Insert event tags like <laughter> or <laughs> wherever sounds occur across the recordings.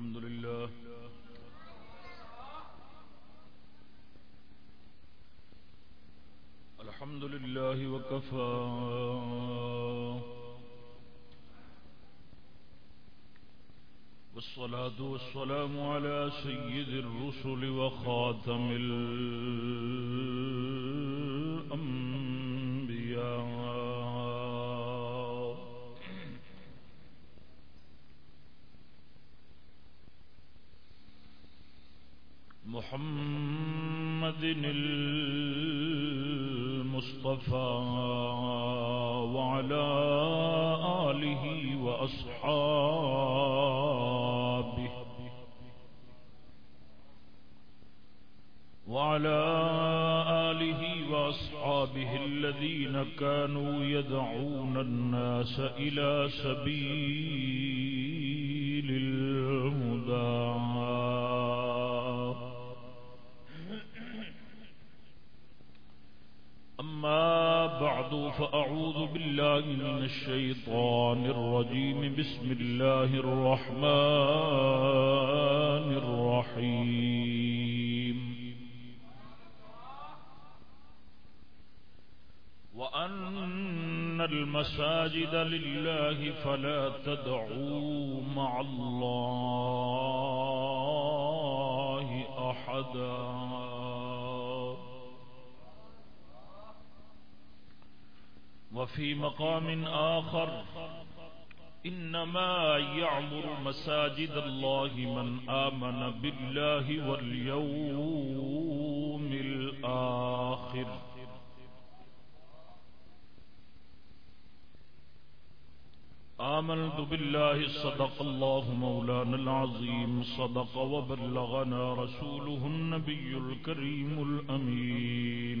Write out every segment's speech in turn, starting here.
الحمد لله. الحمد لله وكفى. والصلاة والسلام على سيد الرسل وخاتم الأنبياء. المصطفى وعلى آله وأصحابه وعلى آله وأصحابه الذين كانوا يدعون الناس إلى سبيل الهدى أما بعد، فأعوذ بالله من الشيطان الرجيم. بسم الله الرحمن الرحيم. وأن المساجد لله فلا تدعوا مع الله أحدا. وفي مقام آخر إنما يعمر مساجد الله من آمن بالله واليوم الآخر. آمنت بالله، صدق الله مولانا العظيم، صدق وبلغنا رسوله النبي الكريم الأمين.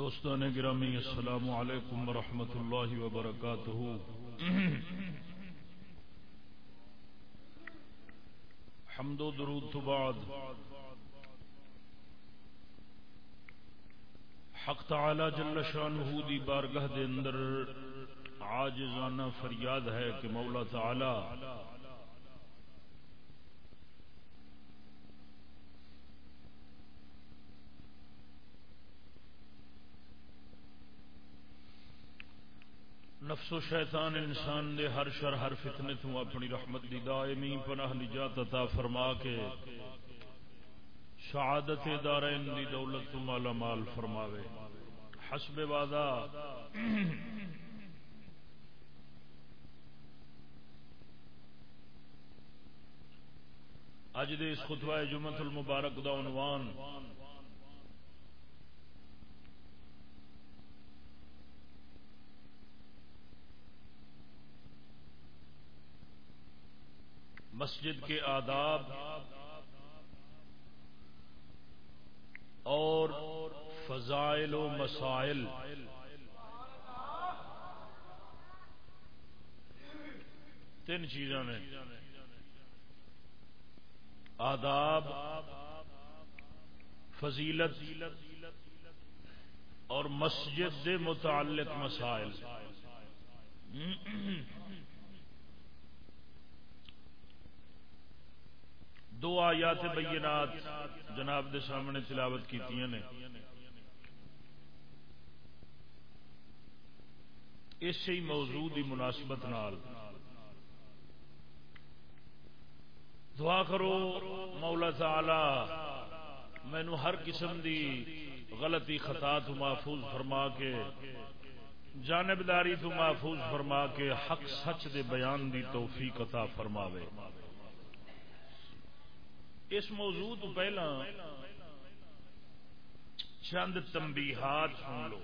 دوستان گرامی، السلام علیکم ورحمۃ اللہ وبرکاتہ۔ حمد و درود تو بعد۔ حق تعالی جل شانہ دی بارگاہ دے اندر عاجزانہ فریاد ہے کہ مولا تعالی نفس و شیطان انسان دے ہر شر، ہر فتنے تو اپنی رحمت دی دائمی پناہ نجات عطا فرما کے شہادت دارین دی دولت تو مالا مال فرماوے۔ حسب وعدہ۔ اج دے اس خطبہ جمعت المبارک دا عنوان مسجد کے آداب اور فضائل و مسائل تین چیزوں نے۔ آداب، فضیلت اور مسجد سے متعلق مسائل۔ دو آیات بینات جناب دے سامنے تلاوت کی نے۔ اسی موضوع دی مناسبت نال۔ دعا کرو مولا تعالی مینو ہر قسم دی غلطی خطا تو محفوظ فرما کے، جانبداری تو محفوظ فرما کے حق سچ دے بیان دی توفیق عطا فرماوے۔ اس موضوع تو پہلا چند تنبیہات سن لو۔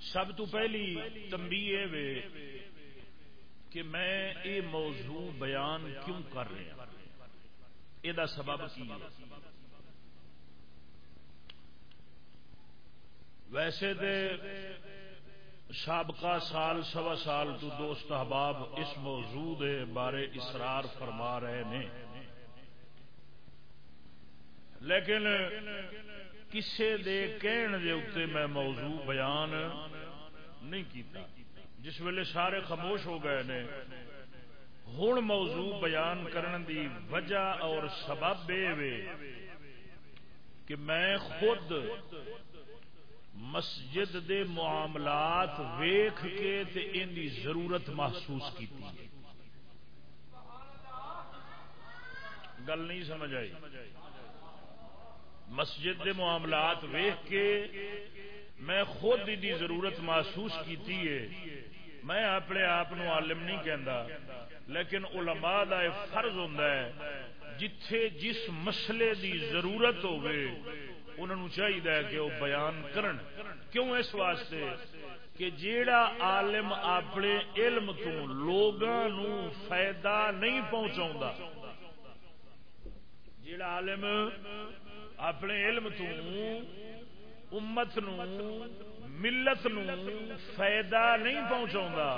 سب تو پہلی تمبی یہ کہ میں یہ موضوع بیان کیوں کر رہا یہ سبب کی ہے ویسے دے سابقہ سال سوا سال تو دوست احباب اس موضوع دے بارے اسرار فرما رہے ہیں لیکن کسے دے کہن دے اتنے میں موضوع بیان نہیں کیتا جس ویلے سارے خاموش ہو گئے نے ہوں موضوع بیان کرن دی وجہ اور سبب کہ میں خود مسجد دے معاملات ویخ کے تے ان دی ضرورت محسوس کی گل نہیں سمجھ آئی۔ مسجد دے معاملات ویخ کے میں خود دی ضرورت محسوس کی میں اپنے آپ عالم نہیں کہندا، لیکن علماء دا فرض ہوتا ہے، جتھے جس مسئلے دی ضرورت ہوے ہوگی انہوں چاہیے کہ وہ بیان کرن۔ کیوں اس واسطے؟ کہ جیڑا عالم اپنے علم تو لوگاں لوگوں فائدہ نہیں پہنچا جیڑا عالم اپنے علم تو امت نو ملت نو فائدہ نہیں پہنچا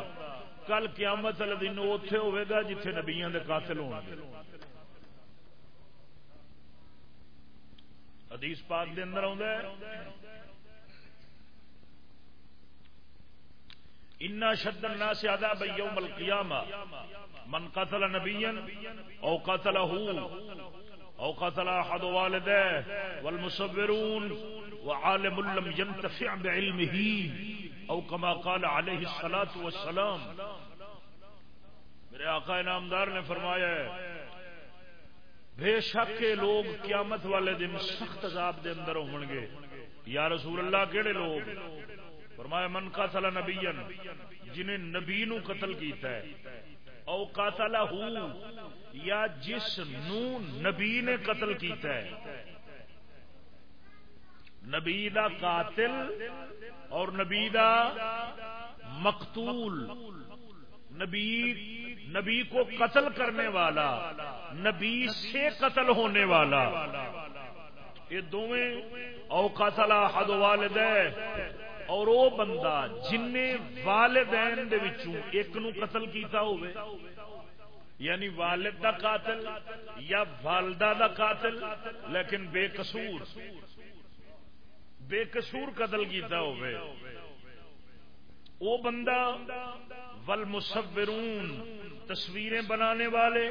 کل قیامت والے دن اتے ہوئے گا جتھے نبیاں دے قاتل ہوں گے۔ حدیث پاک دے اندر آدھا ان شد الناس عذاب یوم القیامہ من قتل نبیا او قتله او قتل احد والديه والمصورون وعالم لم ينتفع بعلمه او كما قال عليه الصلاه والسلام. میرے آقا انعامدار نے فرمایا ہے، بے شک کے لوگ قیامت والے دن سخت عذاب دے اندر ہون گے۔ یا رسول اللہ کیڑے لوگ؟ فرمایا، من قتل نبیا، جنہیں نبی نو قتل کیتا ہے، او قاتل یا جس نو نبی نے قتل کیتا ہے۔ نبی دا قاتل اور نبی دا مقتول، نبی نبی کو قتل کرنے والا، نبی سے قتل ہونے والا۔ یہ دونیں او قتل حد والد اور وہ بندہ جن والدین دے وچوں ایک نو قتل کیتا ہوئے یعنی والد دا قاتل یا والدہ دا قاتل، لیکن بے قصور۔ بے قصور قتل کیتا ہوئے وہ بندہ والمصورون، تصویریں بنانے والے۔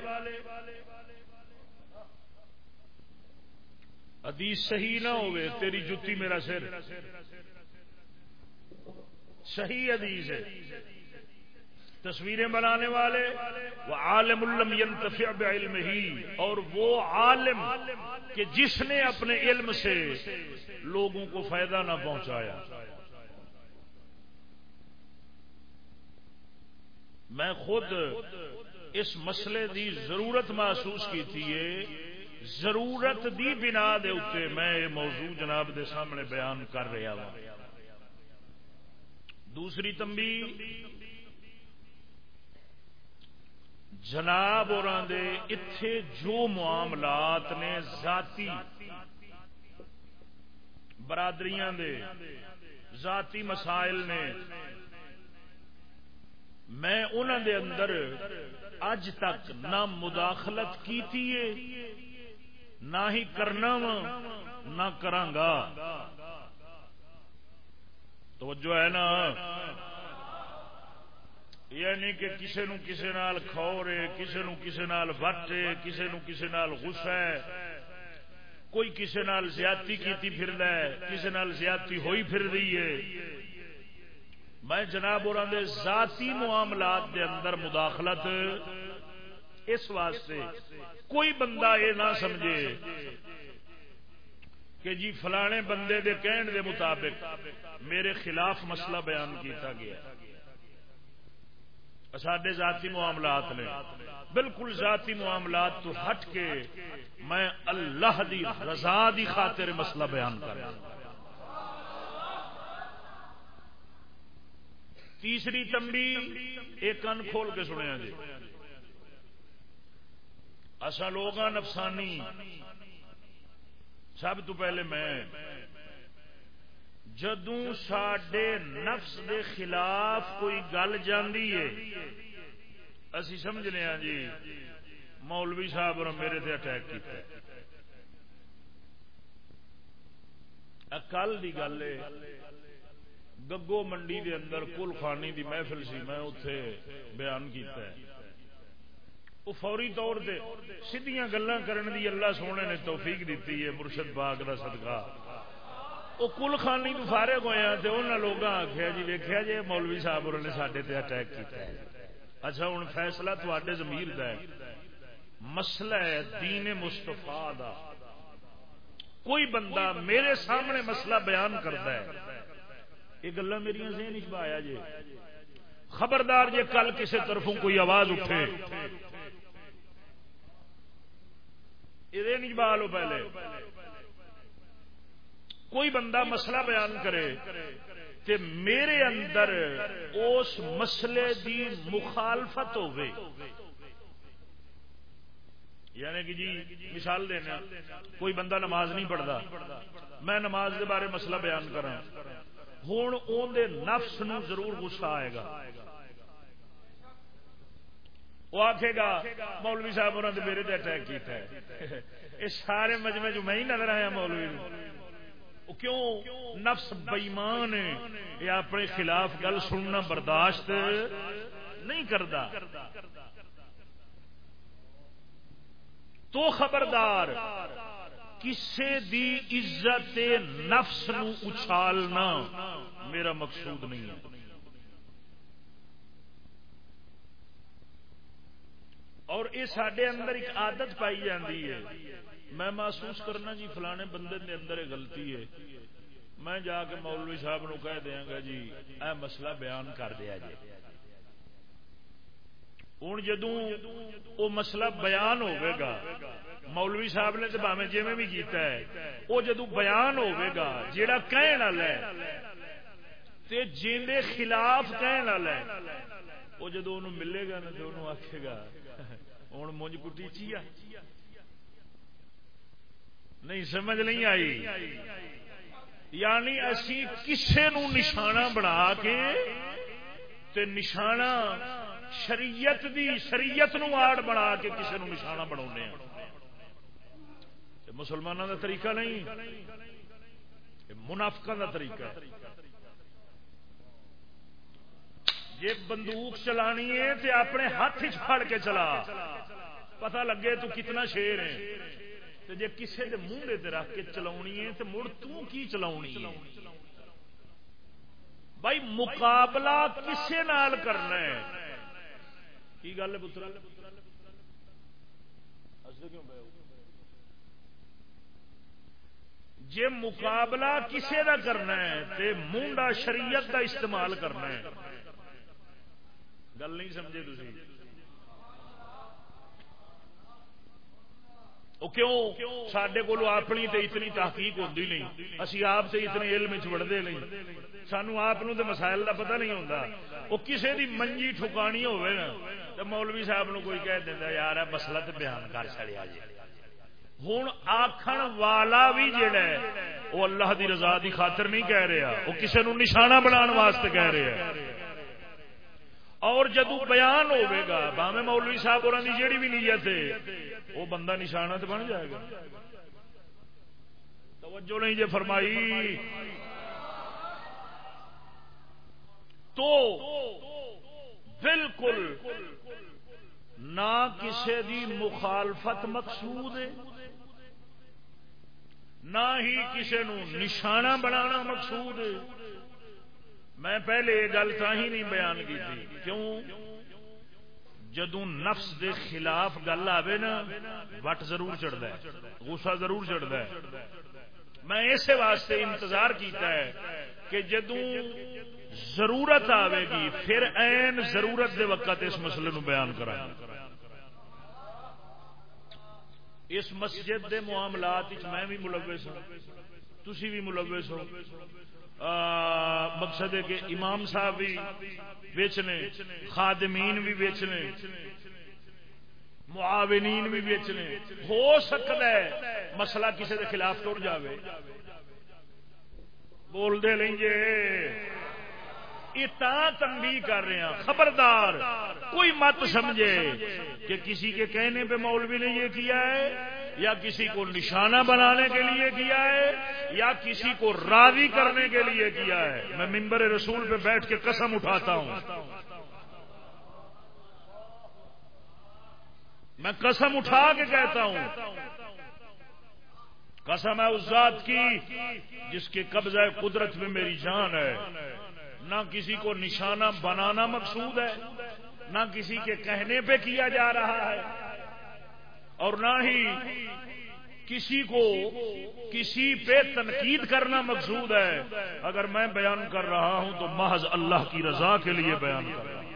حدیث صحیح نہ ہوئے تیری جتی میرا سر۔ صحیح حدیث ہے۔ تصویریں بنانے والے، وہ عالم الم ينتفع بعلم ہی اور وہ عالم کہ جس نے اپنے علم سے لوگوں کو فائدہ نہ پہنچایا۔ میں خود اس مسئلے دی ضرورت محسوس کی تھی ضرورت دی بنا دے اتنے میں یہ موضوع جناب دے سامنے بیان کر رہا ہوں۔ دوسری تمبی جناب اور اتے جو معاملات نے ذاتی برادریاں دے ذاتی مسائل نے، میں انہوں دے اندر اج تک نہ مداخلت کی نہ ہی کرنا وا، نہ کرانگا توجہ ہے نا؟ یعنی کہ کسی نو کسی نال کھورے کسی نو کسی نال وٹے کسی نو کسی نال غصہ ہے۔ کوئی کسی نال زیادتی کیتی پھر ہے کسی نال زیادتی ہوئی پھر رہی ہے۔ میں جناب اور دے ذاتی معاملات دے اندر مداخلت اس واسطے کوئی بندہ یہ نہ سمجھے کہ جی فلانے بندے دے کہن دے مطابق میرے خلاف مسئلہ بیان کیتا گیا۔ سڈے ذاتی معاملات نے۔ بالکل ذاتی معاملات تو ہٹ کے میں اللہ دی رضا دی خاطر مسئلہ بیان کر تیسری تمبی ایک کن کھول کے سنیا جی اصا لوگ نفسانی، سب تو پہلے میں جدو سڈے نفس دے خلاف کوئی گل جاندی ہے، اسی سمجھنے ہاں جی مولوی صاحب اور میرے تے اٹیک کیا کل دی گل ہے، گگو منڈی دے اندر کل خانی دی محفل سی، میں اتے بیان کیتا ہے۔ وہ فوری طور سے سیدیاں گلا کرن دی اللہ سونے نے توفیق دیتی ہے، مرشد باغ کا صدقہ۔ وہ کل خانی تو فارغ ہویا تو انہوں نے لوگ آخیا جی ویکیا جی مولوی صاحب نے سڈے تے اٹیک کیا اچھا ہوں فیصلہ تے زمیر کا مسئلہ ہے دین مستفا دا کوئی بندہ میرے سامنے مسئلہ بیان کرتا ہے یہ گلا میری ذہن چایا جی خبردار جی کل کسی طرفوں کوئی آواز اٹھے یہ نہیں لو پہلے کوئی بندہ مسئلہ بیان کرے تے میرے اندر اس مسئلے دی مخالفت ہوئے یعنی کہ جی مثال دینا، کوئی بندہ نماز نہیں پڑھتا۔ میں نماز کے بارے مسئلہ بیان کرا ہوں اندر نفس نو ضرور غصہ آئے گا۔ وہ آخے گا، مولوی صاحب انہوں نے میرے تے اٹیک کیتا ہے۔ یہ سارے مجمے جو میں ہی نظر آیا مولوی کیوں نفس بئیمان یہ اپنے خلاف گل سننا برداشت نہیں کرتا تو خبردار، کسے دی عزت نفس نو اچھالنا میرا مقصود نہیں ہے۔ اور یہ سڈے اندر ایک عادت پائی جاتی ہے۔ میں محسوس کرنا جی فلانے بندے دے اندر غلطی ہے۔ میں جا کے مولوی صاحب نو کہہ دیا گا جی اے مسئلہ بیان کر دیا جی۔ ہوں جدو وہ مسئلہ بیان ہوئے گا، مولوی صاحب نے تو باوے جی بھی کیتا ہے وہ جدو بیان ہوئے گا، جیڑا کہن والا ہے، تے جیندے خلاف کہن والا ہے وہ جدو انہوں ملے گا نا تو انہوں آکھے گا ہوں مونج کٹی چیا نہیں سمجھ نہیں آئی۔ یعنی اسی کسے نو نشانہ بنا کے تے نشانہ شریعت دی شریعت نو آڑ بنا کے کسے نو نشانہ بنا ہاں۔ مسلمانوں دا طریقہ نہیں منافقہ دا طریقہ جی بندوق چلانی ہے تے اپنے ہاتھ پھڑ کے چلا، پتہ لگے تو کتنا شیر ہے۔ تو جی کسی کے منہ دے رکھ کے چلا ہے تو مڑ کی چلا بھائی مقابلہ کسے نال کرنا ہے؟ کی گل ہے پتر جی مقابلہ کسے دا کرنا ہے تے منڈا شریعت دا استعمال کرنا ہے۔ گل نہیں سمجھے تھی کیوں سڈے کو اپنی تے اتنی تحقیق ہوتی نہیں اسی آپ سے اتنے علم چڑھتے نہیں سانو آپ تے مسائل کا پتہ نہیں ہوتا وہ کسی کی منجی ٹھکانی ہوئے نا تو مولوی صاحب نو کوئی کہہ دینا یار مسئلہ تو بیان کر چڑیا جی ہوں آخر والا بھی جڑا ہے وہ اللہ دی رضا دی خاطر نہیں کہہ رہا وہ کسی نو نشانہ بنا واسطے کہہ رہا ہے اور جدو بیان ہوئے گا باوے مولوی صاحب اور جیڑی بھی نیت ہے، وہ بندہ نشانہ تو بن جائے گا۔ توجہ نہیں جی فرمائی۔ تو بالکل نہ کسی دی مخالفت مقصود ہے، نہ ہی کسی نشانہ بنانا مقصود ہے۔ میں پہلے یہ گل ہی نہیں بیان کی تھی کیوں؟ جدو نفس دے خلاف گل آئے نا، وٹ ضرور چڑھتا ہے، غصہ ضرور چڑھتا ہے۔ میں اسی واسطے انتظار کیتا ہے کہ جدو ضرورت آئے گی، پھر این ضرورت دے وقت اس مسئلے نو بیان کرا۔ اس مسجد دے معاملات میں بھی ملوث ہوں تھی بھی ملوث ہو۔ مقصد ہے کہ امام صاحب بھی بیچنے خادمین بھی بیچنے معاونین بھی بیچنے ہو سکتا ہے مسئلہ کسی کے خلاف ٹر جائے بول دے لیں گے تنبیہ کر رہے ہیں۔ خبردار۔ کوئی مت سمجھے کہ کسی کے کہنے پہ مولوی نے یہ کیا ہے یا کسی کو نشانہ بنانے کے لیے کیا ہے یا کسی کو راضی کرنے کے لیے کیا ہے۔ میں ممبر رسول پہ بیٹھ کے قسم اٹھاتا ہوں۔ میں قسم اٹھا کے کہتا ہوں۔ قسم ہے اس ذات کی جس کے قبضہ قدرت میں میری جان ہے۔ نہ کسی کو نشانہ بنانا مقصود ہے، نہ کسی کے کہنے پہ کیا جا رہا ہے۔ اور نہ ہی کسی کو کسی پہ تنقید کرنا مقصود ہے۔ اگر میں بیان کر رہا ہوں تو محض اللہ کی رضا کے لیے بیان کر رہا ہوں۔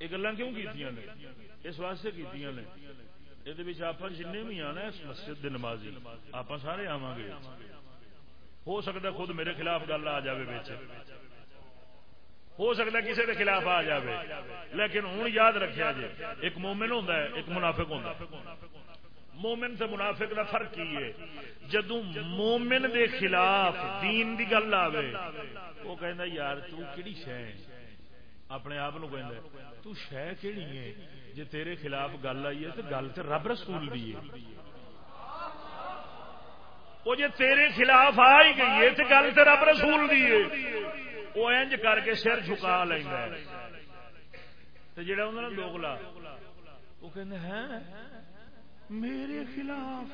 یہ گلا کیوں کی اس واسطے کی یہ آپ جن بھی آنا اس مسجد نمازی آپ سارے آواں گے۔ ہو سکتا خود میرے خلاف گل آ جائے بچ ہو سکتا کسی کے خلاف آ جائے لیکن ہوں یاد رکھا جی ایک مومن ہوں ایک منافق ہوں مومن سے منافق کا فرق کی ہے؟ جدو مومن دے خلاف دین دی گل آئے وہ کہہ یار تیڑی شہ اپنے آپ کو شہ کہڑی ہے؟ جی تیرے خلاف گل آئی ہے تو گل تو رب رسول دی ہے۔ وہ جی تیرے خلاف آ ہی گئی ہے تو گل تو رب رسول دی ہے۔ وہ انج کر کے سر جھکا لینا جڑا انہوں نے دوگلا وہ کہ میرے خلاف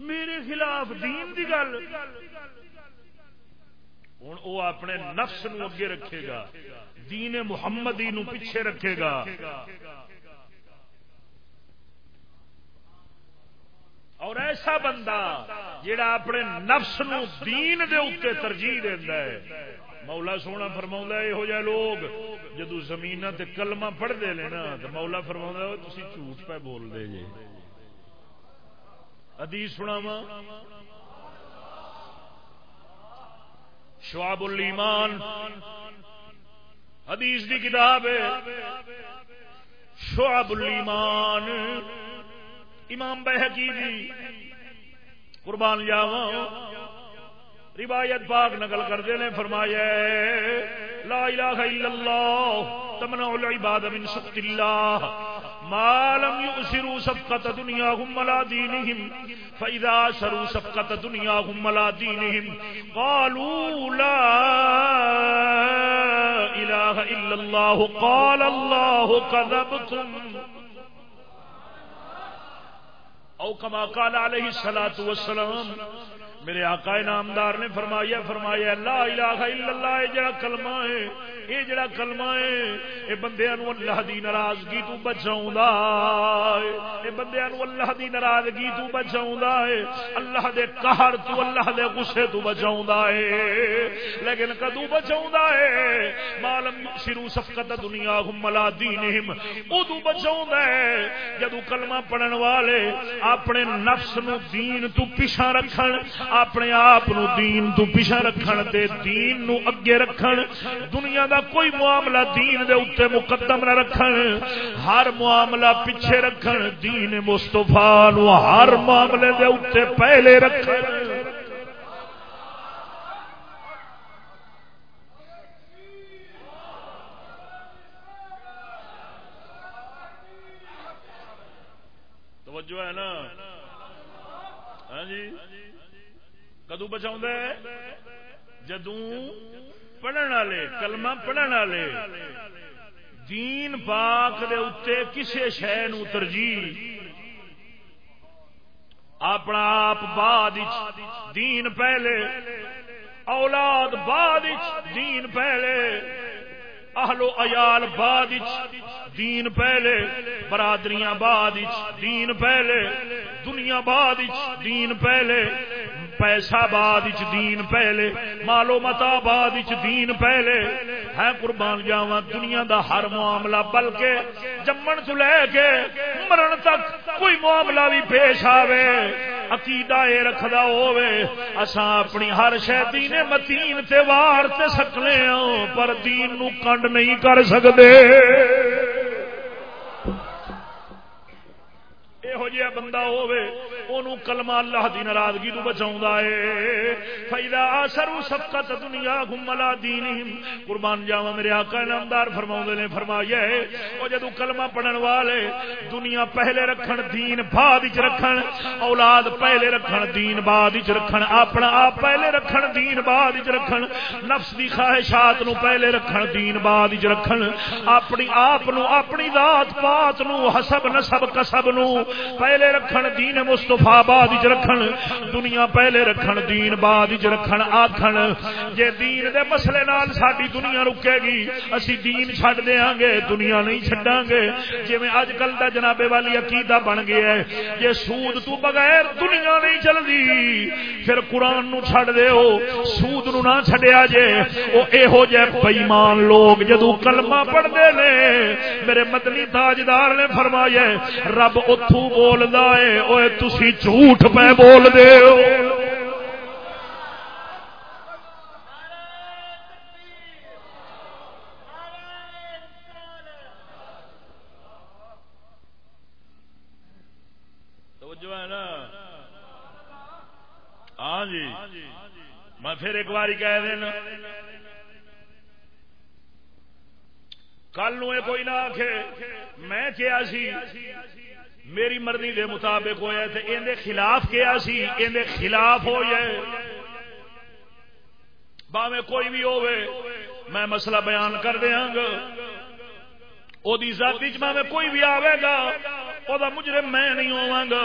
میرے خلاف دین دی گل۔ ہوں وہ اپنے نفس نو اگے رکھے گا، دین محمدی نو پیچھے رکھے گا۔ اور ایسا بندہ جڑا اپنے نفس نو دین دے اتنے ترجیح دینا ہے۔ مولا سونا فرما یہو جہ لوگ جدو زمین تے کلمہ پڑھتے ہیں نا تو مولا فرما تھی جھوٹ پہ بول دے جی ادی سنا وا شواب الایمان۔ حدیث دی کتاب ہے، شعب الایمان۔ امام بحقی جی قربان جاوا روایت پاک نقل کرتے ہیں فرمایا، لا الہ الا اللہ تمنع العباد من سخط اللہ، ما لم يؤسروا صفقة دنياهم ولا دينهم فإذا أسروا صفقة دنياهم ولا دينهم قالوا لا إله إلا الله قال الله كذبتم او کما قال علیہ الصلوۃ والسلام میرے آقا نامدار نے فرمایا فرمایا، لا الہ الا اللہ، یہ جڑا کلمہ ہے، یہ جڑا کلمہ ہے، یہ بندیاں نو اللہ دی ناراضگی تو بچاوندا ہے، یہ بندیاں نو اللہ دی ناراضگی تو بچاوندا ہے، اللہ دے قہر تو اللہ دے غصے تو بچاوندا ہے۔ لیکن کدو بچاوندا ہے؟ مالم شروع صفقت دنیاہم ملا دینہم۔ ادو بچاوندا ہے جدو کلمہ پڑھن والے اپنے نفس نو دین تو پیچھے رکھن اپنے آپ دین تو پیچھا رکھن تے دین نو اگے رکھن۔ دنیا دا کوئی معاملہ دین دے اتنے مقدم نہ رکھن۔ ہر معاملہ پیچھے رکھن۔ دین مستفا نو ہر معاملے دے اتنے پہلے رکھن توجہ ہے نا ہاں جی کدو بچا جدوں پڑھن والے، کلمہ پڑھن والے۔ دین پاک دے اتنے کسی شہ ترجیح۔ اپنا آپ بعد دین پہلے، اولاد بعد دین پہلے اہلو عیال بعد دین پہلے، برادریاں بعد دین پہلے، دنیا بعد دین پہلے پیسہ بعد دین پہلے، مالو متا بعد دین پہلے۔ ہے قربان جاوا دنیا دا ہر معاملہ، بلکہ جمن تو لے کے مرن تک کوئی معاملہ بھی پیش آوے۔ عقیدہ یہ رکھدا ہوے اساں اپنی ہر شے دین متین تے وار تے سکنے ہاں پر دین نو کنڈ نہیں کر سکدے۔ یہو جہا بندہ ہوے اونوں کلمہ اللہ دی ناراضگی تو بچاوندا ہے فیدا اثر سبقت دنیا گملا دینہم قربان جاواں میرے آقا نامدار فرماوندے نے فرمایا ہے او جدوں کلمہ پڑھن والے دنیا پہلے رکھن دین بعد وچ رکھن اولاد پہلے رکھن دین بعد وچ رکھن اپنا آپ پہلے رکھن دین بعد وچ رکھن نفس دی خواہشات نو پہلے رکھن دین بعد وچ رکھن اپنی آپ نو اپنی ذات پات نو حسب نسب کسب نو پہلے رکھن دین مستفا بعد رکھن، دنیا پہلے رکھن، دین بعد رکھن آخن جے دین دے مسئلے نال ساری دنیا رکے گی، اسی دین چھڈ دیاں گے دنیا نہیں چھڈاں گے جویں اج کل دا جناب والی عقیدہ بن گیا ہے، جے سود تو بغیر دنیا نہیں چلدی، پھر قرآن نو چھڈ دیو، سود نو نہ چھڈیا جے، او ایہو جے بے لوگ جدو کلمہ پڑھدے نے، میرے مدنی تاجدار نے فرمایا رب اتھوں بولدا ہے اوے تسی جھوٹ پہ بول دے ہو۔ ہاں جی۔ میں پھر ایک باری کہہ دینا۔ کل نو کوئی نہ آخ میں کیا سی میری مرضی دے مطابق ہوا تو اندر خلاف کیا سی؟ اندر خلاف ہو جائے باوے کوئی بھی ہوے میں مسئلہ بیان کر دیا ہاں گا۔ او وہ ذاتی میں کوئی بھی آئے گا وہ مجرم میں نہیں ہوا گا۔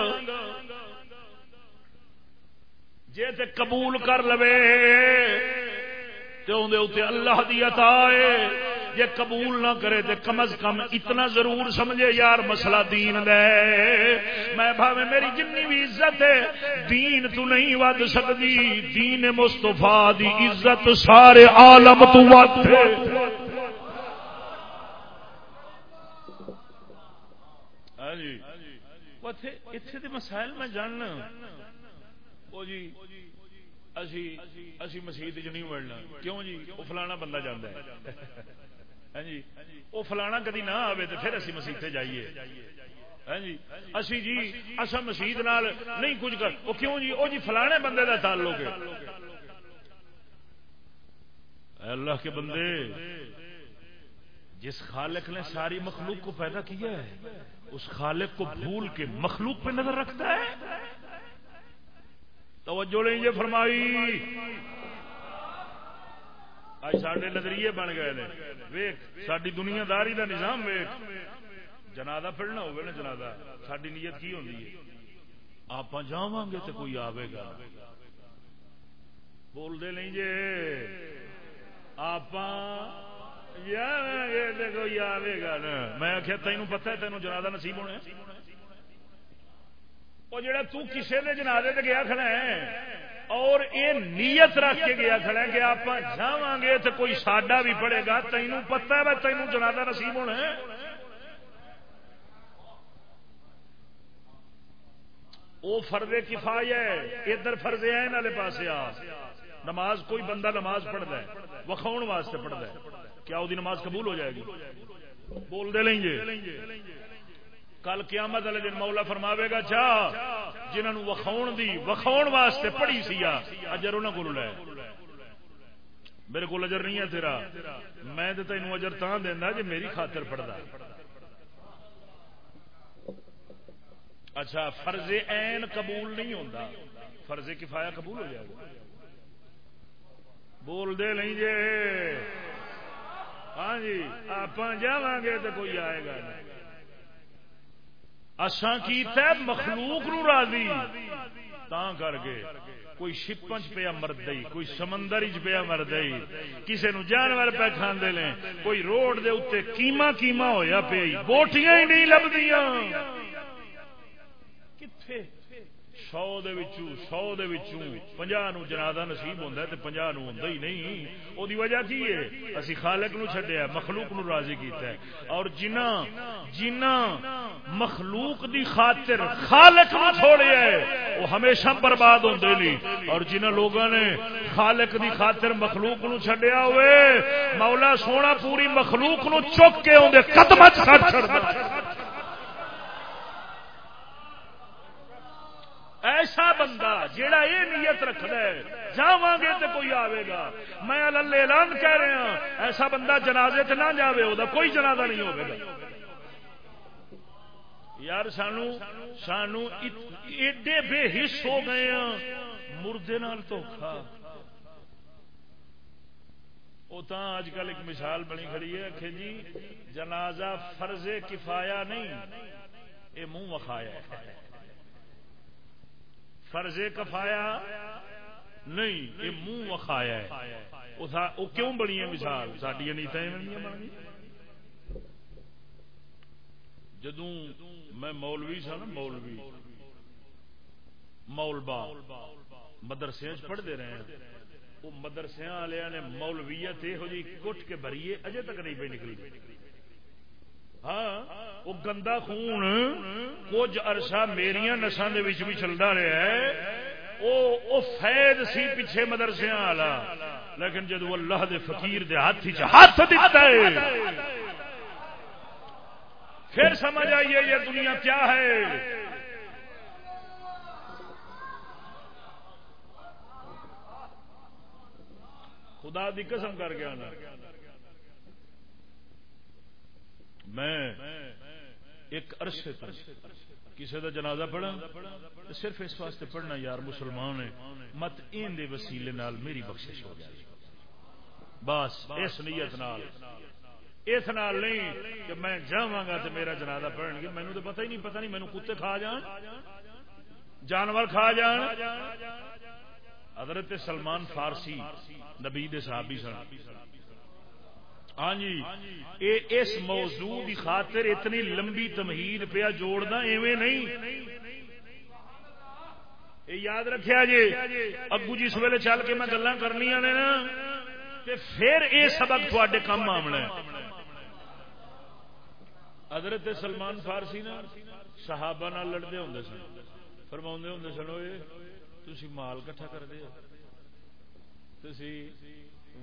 جی تے قبول کر لو تو اندر اللہ دی عطا ہے۔ جے قبول نہ کرے تو کم از کم اتنا ضرور سمجھے یار مسئلہ دین دے۔ میں بھاوے میری جنی بھی عزت ہے، دین تو نہیں ود سکتی دین مستفا دی عزت سارے عالم تو ود ہاں جی۔ مسائل میں جاننا۔ وہ جی اسی مسیح نہیں بڑھنا کیوں جی؟ وہ فلانا بندہ جانا ہے۔ ہاں جی۔ وہ فلانا کدی نہ آئے تو پھر اسی مسیح جائیے۔ ہاں جی۔ اسی جی اصا مسیح نہیں کچھ کر وہ کیوں جی؟ وہ جی فلانے بندے کا تعلق ہے۔ اللہ کے بندے، جس خالق نے ساری مخلوق کو پیدا کیا ہے، اس خالق کو بھول کے مخلوق پہ نظر رکھتا ہے۔ توجہ لیں یہ فرمائی۔ سڈے نظریے بن گئے نے۔ ویخ ساری دنیا داری کا نظام ویخ جنادہ پڑھنا ہوگا نا جنادہ ساری نیت کی ہوتی ہے؟ آپ جا گے تو کوئی آئے گا۔ بول دے نہیں جی آپ کوئی آئے گا نا۔ میں آخیا تین پتا ہے تینوں جنادہ نصیب ہونا وہ جڑا تو کسے نے جنادے تے گیا کھڑا ہے اور یہ نیت رکھ کے گیا کھڑا کہ آپ جا گے تو کوئی ساڈا بھی پڑے گا، تینوں پتا ہے تینوں جنادہ نصیب ہونا ہے۔ وہ فرد کفایا ہے، ادھر فرض ہے والے پاس آ۔ نماز کوئی بندہ نماز پڑھتا ہے وکھاؤ واسطے پڑھتا ہے۔ کیا وہ نماز قبول ہو جائے گی؟ بول دے لیں گے۔ کل قیامت والے دن مولا فرماوے گا چاہ جنہوں وکھاؤ دی وکھاؤ واسطے پڑھی سی اجر انہوں کو لے۔ میرے کو اجر نہیں ہے تیرا۔ میں تو تینوں اجر تا دینا جی میری خاطر پڑھتا اچھا فرض این قبول نہیں ہوتا فرض کفایا قبول ہو جائے گا۔ بول دے نہیں جے۔ ہاں جی آپ جا گے تو کوئی آئے گا نہیں۔ اساں کیتا مخلوق نو راضی۔ تا کر کے کوئی شپن چ پیا مرد کوئی سمندر چ پیا مرد کسی نو جانور پہ کھانے لیں کوئی روڈ دے اتنے کیما کیما ہویا پی بوٹیاں ہی نہیں لبدیاں کتنے سو سو پنجا نو جنازہ نصیب ہوتا ہے پنجا نو ہوں ہی نہیں وہ وجہ کی ہے اسی خالق نو چڈیا مخلوق نو راضی کیتا ہے اور جنا جنا مخلوق دی خاطر خالق نو چھوڑیا ہے وہ ہمیشہ برباد ہوتے نہیں اور جنہ لوگوں نے خالق دی خاطر مخلوق نو چھڈیا ہوئے مولا سونا پوری مخلوق نو چک کے اندر قدم چڑ ایسا بندہ جیڑا یہ نیت رکھنا ہے، جاواں گے تو کوئی آئے گا۔ میں اللہ اعلان کہہ رہا ہوں ایسا بندہ جنازے سے نہ جاوے وہ کوئی جنازہ نہیں ہوگا یار سانو سانو ایڈے بے حص ہو گئے ہیں مردے نال دھوکھا۔ وہ تو اج کل ایک مثال بنی کھڑی ہے کہ جی جنازہ فرض کفایا نہیں یہ منہ وکھایا ہے۔ فرض کفایا نہیں، یہ منہ وکھایا وہ کیوں بنی ہے مثال؟ سڈیا نیتا جدوں میں مولوی سا نا، مولوی۔ مولبا۔ مدرسے پڑھتے رہے ہیں۔ وہ مدرسے والے نے مولویت یہ جی کٹ کے بریے اجے تک نہیں پہ نکلی۔ ہاں وہ گندا خون کچھ عرصہ میرا نسان بھی چلتا رہا ہے۔ وہ فیض سی پیچھے مدرسے والا لیکن جب اللہ دے فقیر دے ہاتھ ہاتھ دیتا ہے، پھر سمجھ آئیے یہ دنیا کیا ہے۔ خدا دی قسم کر گیا نا میں ایک عرصے تک کسی کا جنازہ پڑھا صرف اس واسطے پڑھنا یار مسلمان ہے، مت ان دے وسیلے نال میری بخشش ہو جائے۔ بس اس نیت نال، اس نال نہیں کہ میں جاواں گا تو میرا جنازہ پڑھن گے۔ مینو تو پتہ ہی نہیں، پتہ نہیں مینو کتے کھا جان، جانور کھا جان۔ حضرت سلمان فارسی نبی دے صحابی سن۔ ہاں جی اے اس موضوع کی خاطر اتنی لمبی تمہید پیا جوڑنا ایویں نہیں۔ اے یاد رکھیا جی اگو جس جی ویلے چل کے میں گلا کرنی نے نا پھر اے سبق تھوڑے کم آمنا حضرت سلمان فارسی نا، صحابہ نال لڑتے ہوں سن فرما ہوں سن تھی مال کٹھا کر دے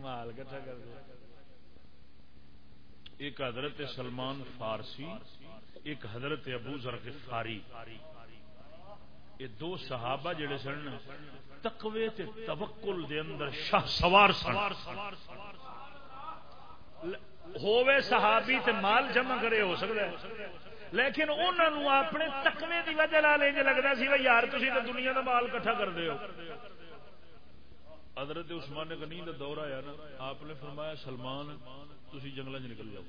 مال کٹھا کر دے ایک حضرت سلمان فارسی، ایک حضرت ابو ذر غفاری۔ یہ دو صحابہ جڑے سن تقوی تے توکل دے اندر شاہ سوار سن۔ ہووے صحابی تے مال جمع کرے ہو سکتا ہے۔ لیکن انہوں اپنے تقوی دی وجہ لال یہ لگتا سی بھائی یار تھی تو دنیا کا مال کٹھا کر دے ہو۔ حضرت عثمان غنی کا دور آیا نا، آپ نے فرمایا سلمان تھی جنگل چ نکل جاؤ۔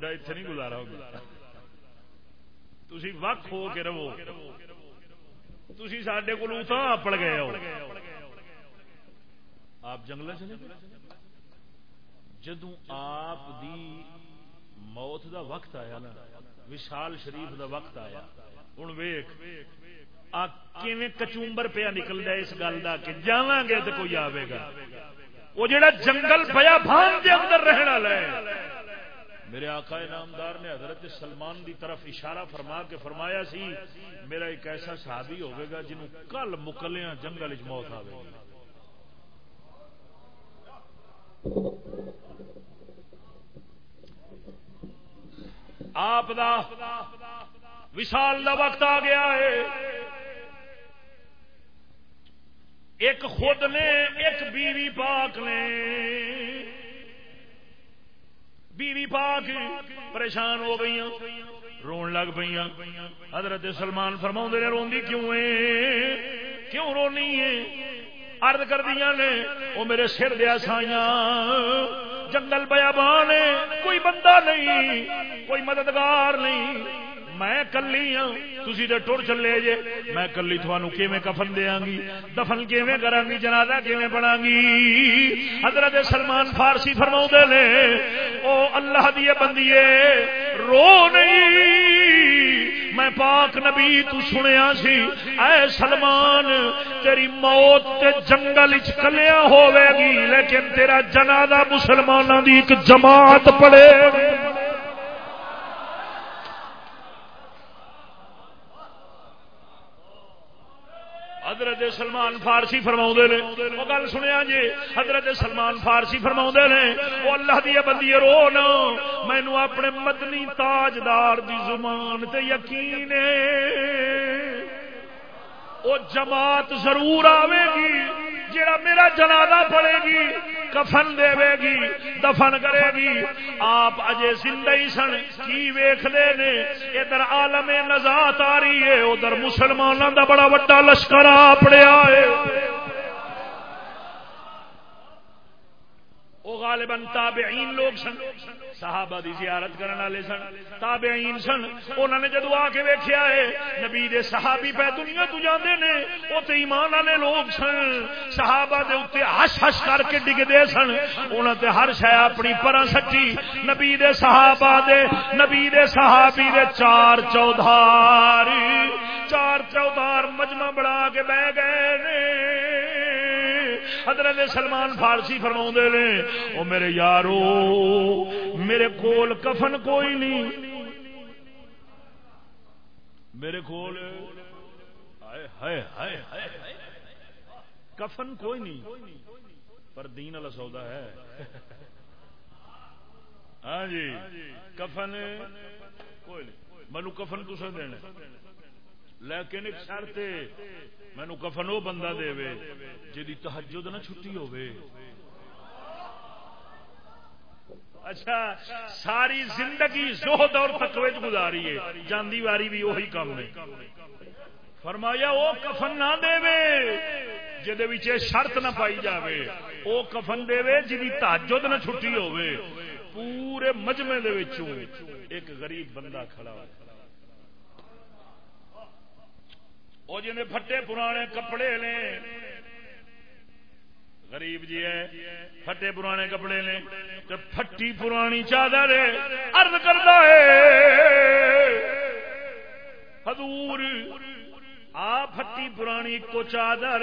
تا اتنے نہیں گزارا ہوگا۔ تھی وق ہو کے رہو۔ تھی سڈے کو اپڑ گئے ہو۔ آپ جنگل جدو آپ دی موت دا وقت آیا نا، وشال شریف دا وقت آیا۔ ہوں ویخ کچومبر پیا نکل جائے اس گل کا کہ جا گے تو کوئی آئے گا۔ وہ جڑا جنگل پیا بھان دے اندر رہنا لے میرے آقا نامدار نے حضرت سلمان دی طرف اشارہ فرما کے فرمایا سی، میرا ایک ایسا صحابی ہوئے گا جنہوں کل مکلیاں جنگل موت آئے گی۔ آپ دا وشال دا وقت آ گیا ہے۔ ایک خود نے، ایک بیوی پاک نے۔ بیوی پاک پریشان ہو گئی رون لگ پہ حضرت سلمان فرما نے روی کیوں ہے؟ کیوں رونی ہے؟ ارد کر دیا نے وہ میرے سر دیا سائیاں جنگل بیابان کوئی بندہ نہیں، کوئی مددگار نہیں۔ میں کلی ہوں تھی تو ٹر چلے جے۔ میں کلی تھانوں کیویں کفن دیا گی؟ دفن کیویں کرا گی؟ جنازہ کیویں بنا گی؟ حضرت سلمان فارسی فرما نے، او اللہ دیے بندیے، رو نہیں۔ میں پاک نبی تو سنیا سی، اے سلمان، تیری موت تے جنگل چ کلیا ہوے گی، لیکن تیرا جنازہ مسلمانوں دی ایک جماعت پڑے گی۔ حضرت سلمان فارسی فرما نے۔ وہ گل سنیا جی حضرت سلمان فارسی فرما نے۔ وہ اللہ دیا بندی رو نا۔ مینو اپنے مدنی تاجدار دی زبان تے یقین وہ جماعت ضرور آئے گی جڑا میرا جنازہ پڑے گی کفن دے گی دفن کرے گی آپ اجے زندہ ہی سن، کی ویختے نے؟ ادھر عالم نزات آ رہی ہے، ادھر مسلمانوں دا بڑا وڈا لشکر اپنے آئے ہے۔ غالباً تابعین لوگ سن، صحابہ دی زیارت کرنے والے سن، تابعین سن۔ انہوں نے جدو آ کے ویکھیا ہے، نبی دے صحابی پہ دنیا تو جاندے نے او تے ایمان والے لوگ سن۔ صحابہ دے اوتے ہش ہش کر کے ڈگ دے سن۔ انہاں تے ہر شے اپنی پرا سچی۔ نبی دے صحابہ دے، نبی دے صحابی دے چار چودھار۔ چار چودھار مجمع بنا کے بہ گئے نے۔ حضرت سلمان فارسی فرما نے وہ میرے یارو، میرے کول کفن کوئی نہیں۔ میرے کول کفن کوئی نہیں۔ پر دین والا سودا ہے۔ ہاں جی کفن کوئی نہیں۔ مینو کفن تصے دینا لیکن ایک شرط مینو کفن وہ بندہ دے جی تحجد نہ چھٹی ہوے اچھا ساری زندگی زہد اور تقوی گزاری ہے، جاندی واری بھی وہی کام ہے۔ فرمایا وہ کفن نہ دے جی شرط نہ پائی جاوے۔ وہ کفن دے جی تحجد نہ چھٹی ہوے پورے مجمے دے ایک غریب بندہ کھڑا ہو وہ جن جی پھٹے پرانے کپڑے نے غریب جی ہے، پھٹے پرانے کپڑے نے تو پھٹی پرانی چادر ارد کرتا ہے۔ حضور، آ پھٹی پرانی کو چادر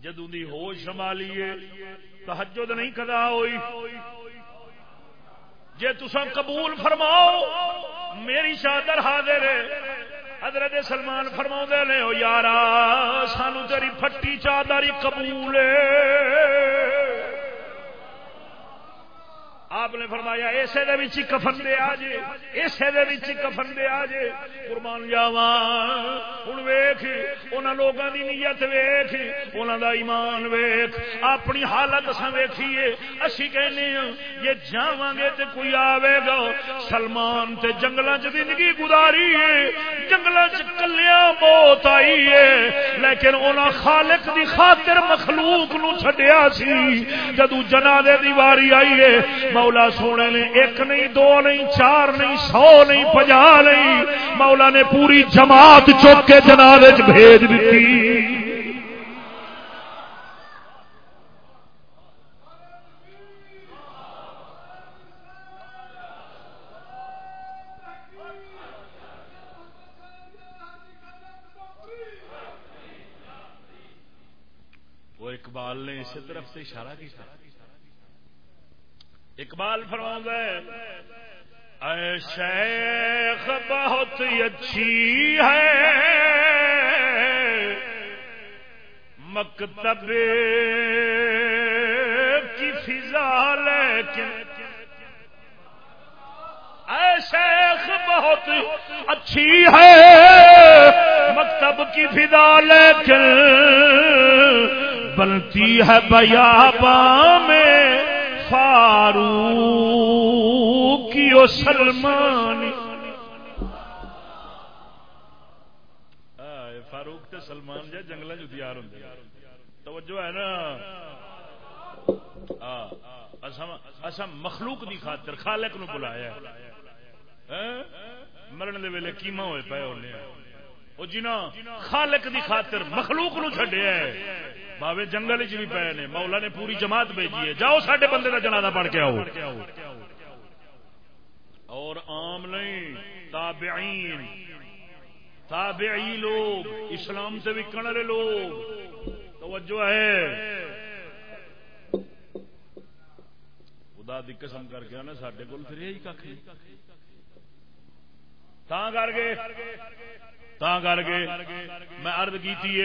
جدو دی ہوش سنبھالیے تحجد نہیں کدا ہوئی۔ جے تسا قبول فرماؤ، میری چادر حاضر ہے۔ حضرت سلمان فرما نے ہو یار سانو تیری پھٹی چاداری قبول آپ نے فرمایا اسے دے کفن دے آ جے اسے دے کفن دے آ جے، قربان جاواں. ہن ویکھ، انہاں لوکاں دی نیت ویکھ، انہاں دا ایمان ویکھ۔ اپنی حالت اساں ویکھیے، اسی کہنے ہاں یہ جاواں گے تے کوئی آوے گا۔ سلمان تے جنگلاں وچ زندگی گزاری ہے، جنگلاں وچ کلیاں موت آئی ہے۔ لیکن انہاں خالق دی خاطر مخلوق نو چھڈیا سی۔ جدوں جنازے دی واری آئی ہے مولا سونے نے ایک نہیں، دو نہیں، چار نہیں، سو نہیں پجا نہیں۔ مولا نے پوری جماعت چوک کے جناب بھیج دیتی اقبال نے اسی طرف سے اشارہ کیا اقبال فرما اے شیخ بہت اچھی ہے۔ مکتب کی فضا لیکن اے شیخ بہت اچھی ہے۔ مکتب کی فضا لیکن بنتی ہے بیابا میں۔ فاروق کی سلمان فاروق تے سلمان جا جنگل جو تیار ہوں توجہ ہے نا؟ مخلوق دی خاطر خالق نو بلایا ہاں؟ مرن دے ویلے کیما ہوئے پے ہونے وہ جنا خالق دی خاطر مخلوق نو چھڈیا ہے۔ باوے جنگل چ بھی پے نے مولا نے پوری جماعت بھیجی ہے جاؤ ساڈے بندے دا جنازہ پڑھ کے آؤ اور عام نہیں تابعین تابعی لوگ اسلام سے وکن والے لوگ توجہ ہے خدا دی قسم کر کے نا سڈے کول پھر یہی کھ کر کے کر کے میں ارد کی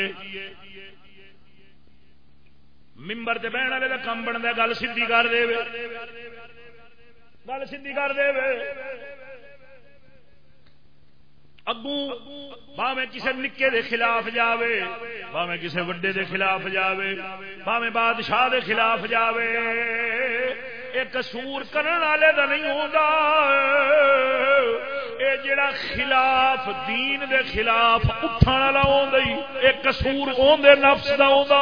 ممبر سے بہن والے کا کم بنتا گل سی کر دے گل سی کر دے اگو باویں کسی نکے دے خلاف جاوے، باویں کسی وڈے دے خلاف جاوے، باویں بادشاہ دے خلاف جاوے۔ ایک سور کرنے والے کا نہیں ہوتا اے جڑا خلاف دین دے خلاف اٹھن والا ہوندا ایک قصور اون نفس دا ہوندا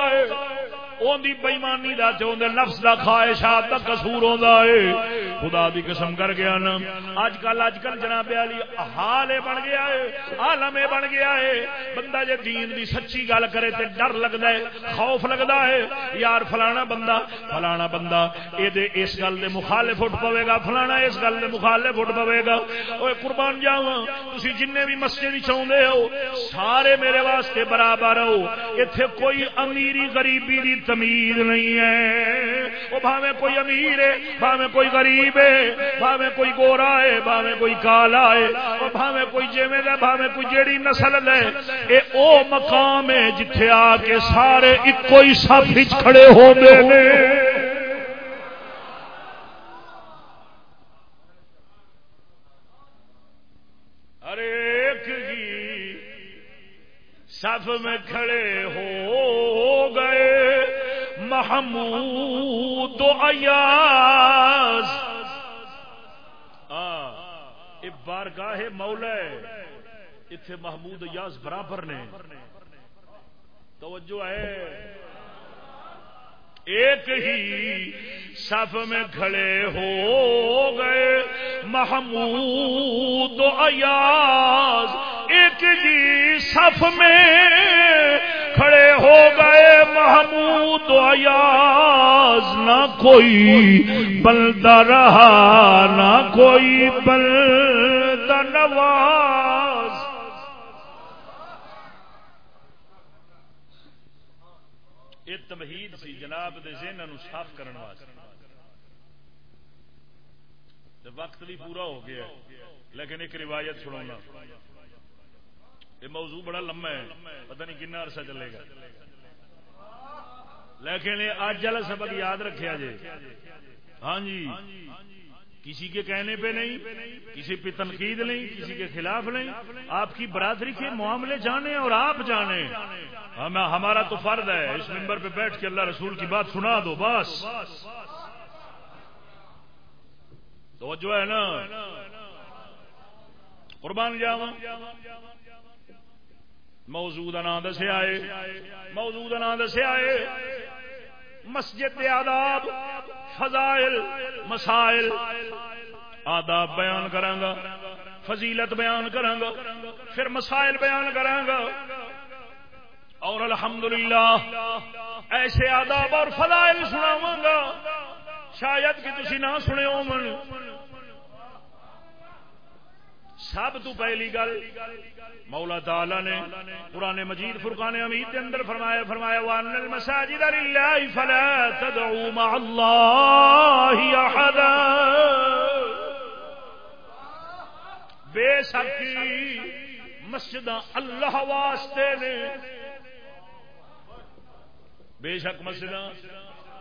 ہے بےمانی کا نفس کا خواہشات کا کسور ہوتا ہے خدا دی قسم کر گیا نا اج کل اج کل جناب علی حال بن گیا ہے عالم بن گیا ہے بندہ جے دین دی سچی گل کرے تے ڈر لگتا ہے خوف لگتا ہے یار فلانا بندہ فلانا بندہ، اے دے اس گل دے مخالف اٹھ پوے گا، فلانا اس گل دے مخالف اٹھ پوے گا۔ اوے قربان جاواں، تسی جننے بھی مسجد چاہندے ہو، سارے میرے واسطے برابر ہو۔ ایتھے کوئی امیری غریبی دی تمیز نہیں ہے۔ وہ بھاوے کوئی امیر ہے، بھاوے کوئی غریب ہے، بھاوے کوئی گورا ہے، بھاوے کوئی کالا ہے۔ وہ بھاوے کوئی جیویں دا، بھاوے کوئی جیڑی نسل ہے۔ اے او مقام ہے جتھے آ کے سارے ایک ہی ساتھ کھڑے ہو دے نے۔ ارے ایک ہی صف میں کھڑے ہو گئے۔ محمود ایاز یہ بارگاہ مولا اتنے محمود ایاز برابر نے۔ توجہ ہے۔ ایک ہی صف میں کھڑے ہو گئے محمود ایاز ایک ہی صف میں کھڑے ہو گئے محمود ایاز نہ کوئی، بلدہ رہا نہ کوئی، بلدہ نواز۔ یہ تمہید سی جناب دے ذہن صاف کرنے واسطے۔ وقت بھی پورا ہو گیا لیکن ایک روایت سنونا یہ موضوع بڑا لمبا ہے، پتہ نہیں کنا عرصہ چلے گا۔ لیکن اج والا سبق یاد رکھا جی ہاں جی۔ کسی کے کہنے پہ نہیں، کسی پہ تنقید نہیں، کسی کے خلاف نہیں۔ آپ کی برادری کے معاملے جانے اور آپ جانے۔ ہاں، ہمارا تو فرد ہے۔ اس ممبر پہ بیٹھ کے اللہ رسول کی بات سنا دو، بس۔ تو جو ہے نا؟ قربان جاوا موجود نا دسے آئے موجود نا دسے آئے مسجد آداب، فضائل، مسائل۔ آداب بیان کرانگا، فضیلت بیان کرانگا، پھر مسائل بیان کرانگا۔ اور الحمدللہ، ایسے آداب اور فضائل سناواں گا شاید کہ تسی نہ سنے ہو من۔ سب تو پہلی گل مولا تعالی نے قرآن مجید فرقان امید کے اندر فرمایا فرمایا وان المساجد لله فلا تدعوا مع الله احدا بے شک مسجد اللہ واسطے نے۔ بے شک مسجد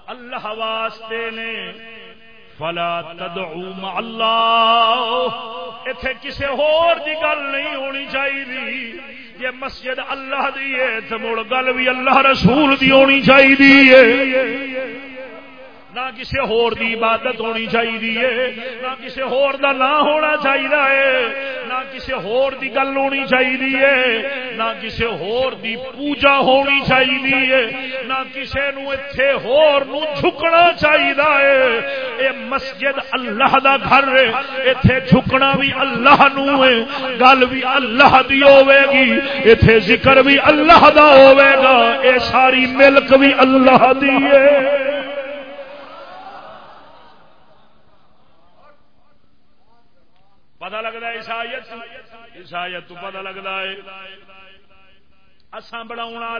اللہ واسطے نے۔ فلا تدعو مع اللہ اتے کسی ہور دی گل نہیں ہونی چاہیے یہ مسجد اللہ دی ہے تو مڑ گل بھی اللہ رسول دی ہونی چاہیے نہ کسی ہور دی عبادت ہونی چاہیے نہ کسی ہور دا نہ ہونا چاہیے نہ کسی ہور دی گل ہونی چاہیے نہ کسی ہور دی پوجا ہونی چاہیے نہ کسی نو ایتھے ہور نو جھکنا چاہیے اے مسجد اللہ دا گھر ہے، ایتھے جھکنا بھی اللہ نو ہے، گل بھی اللہ دی ہوے گی، ایتھے ذکر بھی اللہ دا ہوے گا، اے ساری ملک بھی اللہ دی ہے۔ پتا لگتا ہے، عیسائیت عیسائیت تو پتا لگتا ہے، اساں بنا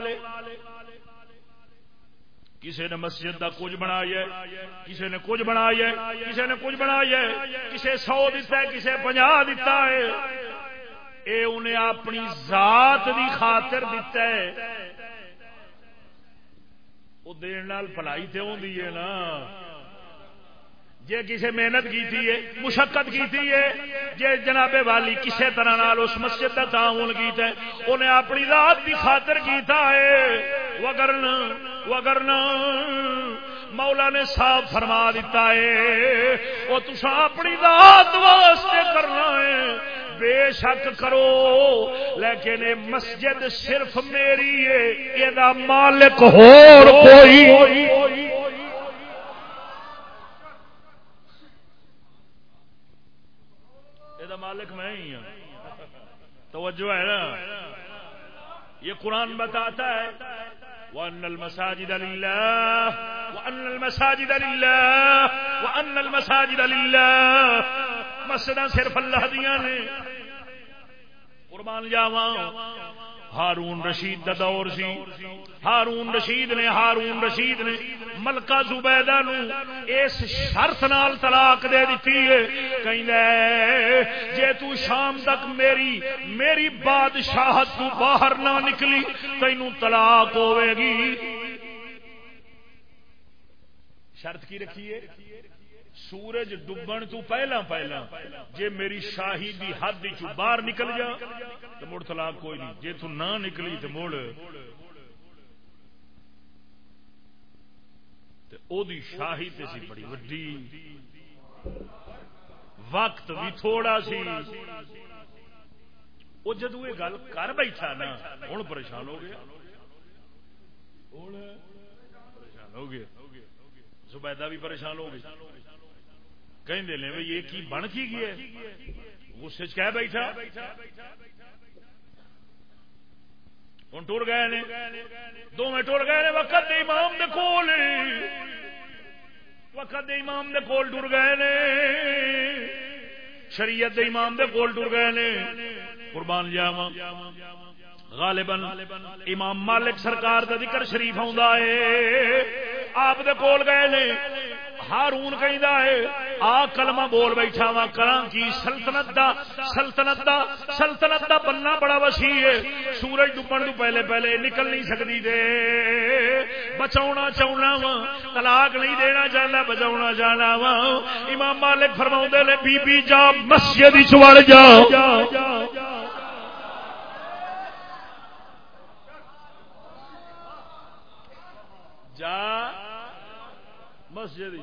کسی نے مسجد کا کچھ بنایا کسی نے کچھ بنایا کسی نے کچھ بنایا کسی سو دتا ہے کسی پناہ دتا ہے۔ اے انہیں اپنی ذات دی خاطر دتا ہے۔ وہ دن پلائی تو ہوتی ہے نا۔ جی کسی محنت کی مشقت کی جی جناب والی کسی طرح نال اس مسجد کا تعاون کیتا ہے انہیں اپنی رات کی خاطر کیتا ہے۔ وگرن وگرن مولا نے صاف فرما دیتا ہے وہ تسا اپنی رات واسطے کرنا ہے۔ بے شک کرو، لیکن مسجد صرف میری ہے یہ مالک ہو کوئی مالک میں ہی ہوں توجہ ہے نا؟ یہ قرآن بتاتا ہے، وأن المساجد لله، وأن المساجد لله، وأن المساجد مسجد صرف اللہ دیا نے۔ قربان جاواں۔ ہارون رشید دا دور سی۔ ہارون رشید نے، ہارون رشید نے ملکہ زبیدہ نو اس شرط نال طلاق دے دیتی ہے۔ کہیں جے تو شام تک میری میری بادشاہت تو باہر نہ نکلی تینوں طلاق ہوے گی۔ شرط کی رکھیے۔ سورج ڈبن تو پہلا پہلا۔ جے میری شاہی دی حد چ باہر نکل جا، تو مڑ طلاق کوئی نہیں۔ جے تو نہ نکلی تو مڑ۔ او دی شاہی تے سی بڑی وڈی۔ وقت بھی تھوڑا سی۔ وہ جدو یہ گل کر بیٹھا نا ہوں پریشان ہو گیا۔ پریشان ہو گیا۔ زبیدہ بھی پریشان ہو گئی کہیں بھائی یہ کی بن کی گیا غصے کہہ بیٹھا۔ ہوں ٹر گئے نے۔ دو میں ٹر گئے نے۔ وقت امام دے کول۔ وقت امام دے کول ٹر گئے نے۔ شریعت دے امام دے کول ٹر گئے نے۔ قربان جاوا غالباً امام مالک سرکار دا ذکر شریف آ آپ دے کول گئے نے۔ ہارون کہ آ کلمہ بول بیٹھا وا کرا کی؟ سلطنت دا سلطنت دا سلطنت دا بننا بڑا وسیع ہے۔ سورج ڈبن تو پہلے پہلے نکل نہیں سکتی دے۔ بچاؤنا چاہنا وا طلاق نہیں دینا چاہنا بچاؤنا چاہنا وا امام مالک فرما نے، بی بی جا مسجد چڑ جا جا مسجد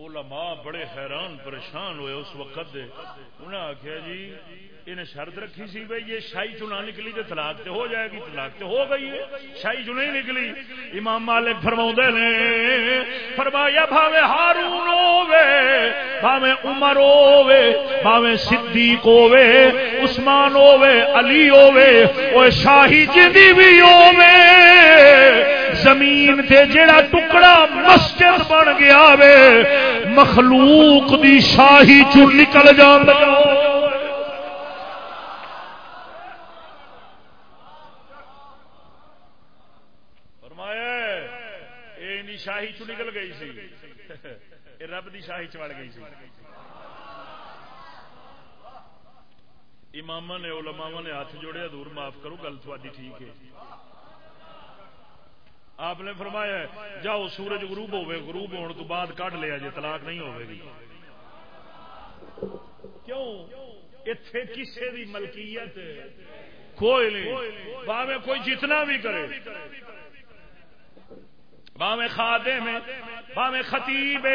علماء بڑے حیران پریشان ہوئے اس وقت دے۔ انہیں آخیا جی انہیں شرط رکھی سی بھائی یہ شاہی چنا نکلی تو طلاق تو ہو جائے گی، طلاق تو ہو گئی ہے۔ شاہی چنا ہی نکلی۔ امام مالک فرما نے، فرمایا بھاوے ہارون ہوے بھاوے عمر ہوے بھاوے صدیق ہوے عثمان ہوے علی ہوے وہ شاہی جدی بھی ہوے زمین تے جڑا ٹکڑا مسجد بن گیا وے، مخلوق دی شاہی چ نکل جان شاہی چ نکل گئی سی۔ رب دی شاہی چڑ گئی سی۔ امام نے علماء نے ہاتھ جوڑے دور معاف کرو، گل تھوڑی ٹھیک ہے۔ آپ نے فرمایا جاؤ سورج غروب ہوئے، غروب ہونے تو بعد کٹ لیا جی طلاق نہیں ہوئے گی۔ کیوں؟ اتنے کسی بھی ملکیت؟ کوئی نہیں۔ باوے کوئی جتنا بھی کرے۔ باوے خادے میں باوے خطیب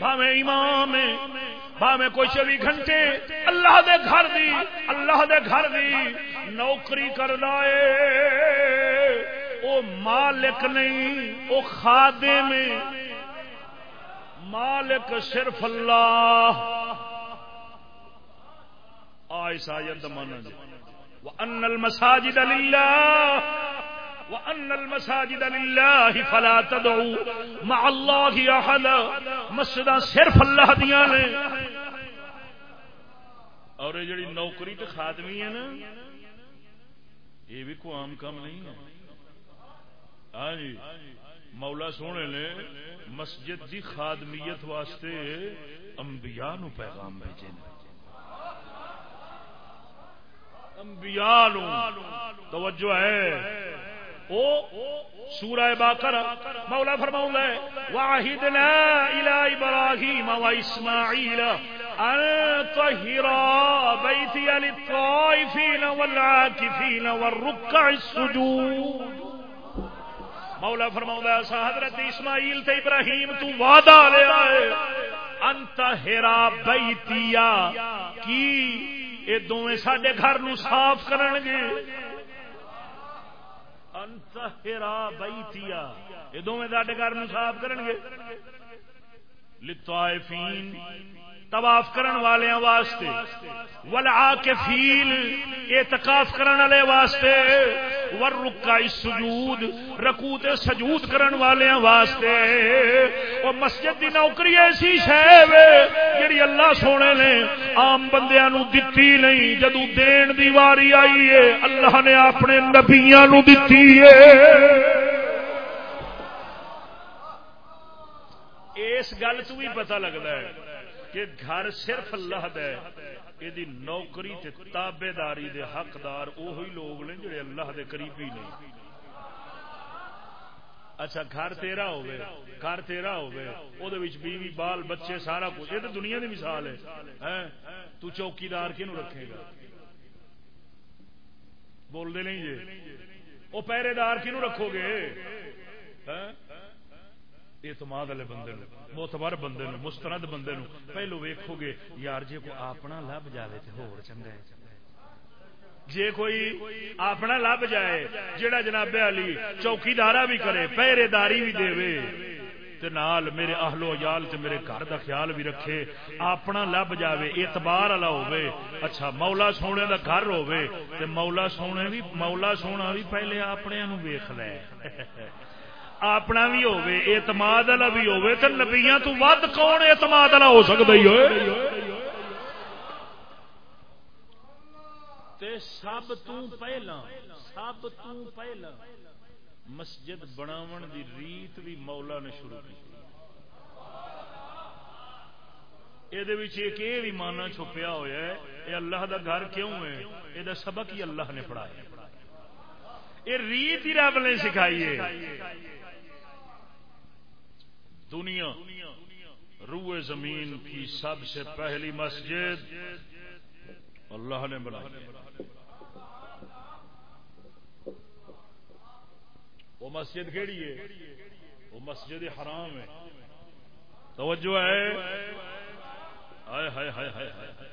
باوے امام میں کوئی چوبی گھنٹے۔ اللہ دے گھر دی، اللہ دے گھر دی نوکری کرنا ہے او مالک نہیں، او خادم مالک صرف اللہ۔ آئس آیت مانا جی وَأَنَّ الْمَسَاجِدَ لِلَّهِ، وَأَنَّ الْمَسَاجِدَ لِلَّهِ فَلَا تَدْعُوا مَعَ اللَّهِ أَحَدًا۔ مسجداں صرف اللہ دیاں نے۔ اور یہ جڑی نوکری تے خادمی ہے نا، یہ بھی کوئی عام کام نہیں ہے۔ ہاں جی مولا سونے نے مسجد دی خادمیت واسطے انبیاء نو پیغام بھیجے نے۔ انبیاء نو توجہ ہے۔ او سورہ باقر مولا فرماؤں ہے واحدنا الى ابراہیم و اسماعیل ان طہرا بیتی للطائفین والعاکفین والرکع السجود۔ مولا فرماؤں ہے حضرت اسماعیل تے ابراہیم تو وعدہ لے آئے۔ انت ہرا بیتیا، کی؟ یہ دونوں سڈے گھر نو صاف کرن گے۔ انتہرا بیتیا یہ دونوں سڈے گھر نو صاف کرن گے۔ لطائفین طواف کرن والے واسطے۔ ولعا کے فیل اعتکاف کرن والے واسطے۔ ور رکا سجود رکو تے سجود کرن والے واسطے۔ او مسجد دی نوکری ایسی شے وے جڑی اللہ سونے نے عام بندیاں نو دتی نہیں جدو دین دی واری آئی ہے، اللہ نے اپنے نبیاں نو دتی ہے۔ اس گل تو بھی پتہ لگتا ہے کہ گھر صرف اللہ یہ نوکری تے تابے داری دے حقدار وہی لوگ نے جڑے اللہ دے قریبی نہیں۔ اچھا گھر تیرا ہوئے گھر تیرا ہوئے او دے وچ بیوی، بال، بچے، سارا کچھ۔ یہ تو دنیا دی مثال ہے۔ ہاں؟ تو چوکیدار کینو رکھے گا؟ بول دے نہیں جی وہ پہرے دار کینو رکھو گے؟ ہاں؟ اعتماد والے بندے موتبر بندے نو مستند بندے نو پہلو ویکھو گے، یار جی کوئی اپنا لب جائے تو ہو چنگا ہے۔ جے کوئی اپنا لب جائے جڑا جناب علی چوکیدارا بھی کرے پہرے داری بھی دے تے نال میرے اہل و عیال تے میرے گھر دا خیال بھی رکھے، اپنا لب جاوے، اعتبار والا ہوے اچھا مولا سونے دا گھر ہوے تے مولا سونے بھی مولا سونا بھی پہلے اپنے نو ویکھ لے۔ <laughs> اپنا بھی ہوے اعتماد والا بھی ہوے تو نبیاں تو ود کون اعتماد والا ہو سکتا ہی ہوئے سب تو پہلا سب تو پہلا مسجد بناون دی ریت بھی مولا نے شروع کی یہ بھی مانا چھپیا ہوا ہے یہ اللہ دا گھر کیوں ہے یہ سبق ہی اللہ نے پڑھایا یہ ریت ہی رب نے سکھائی ہے دنیا، روئے زمین کی سب سے پہلی مسجد اللہ نے بنائی وہ مسجد کہڑی ہے؟ وہ مسجد حرام ہے۔ توجہ ہے؟ ہائے ہائے ہائے ہائے ہائے۔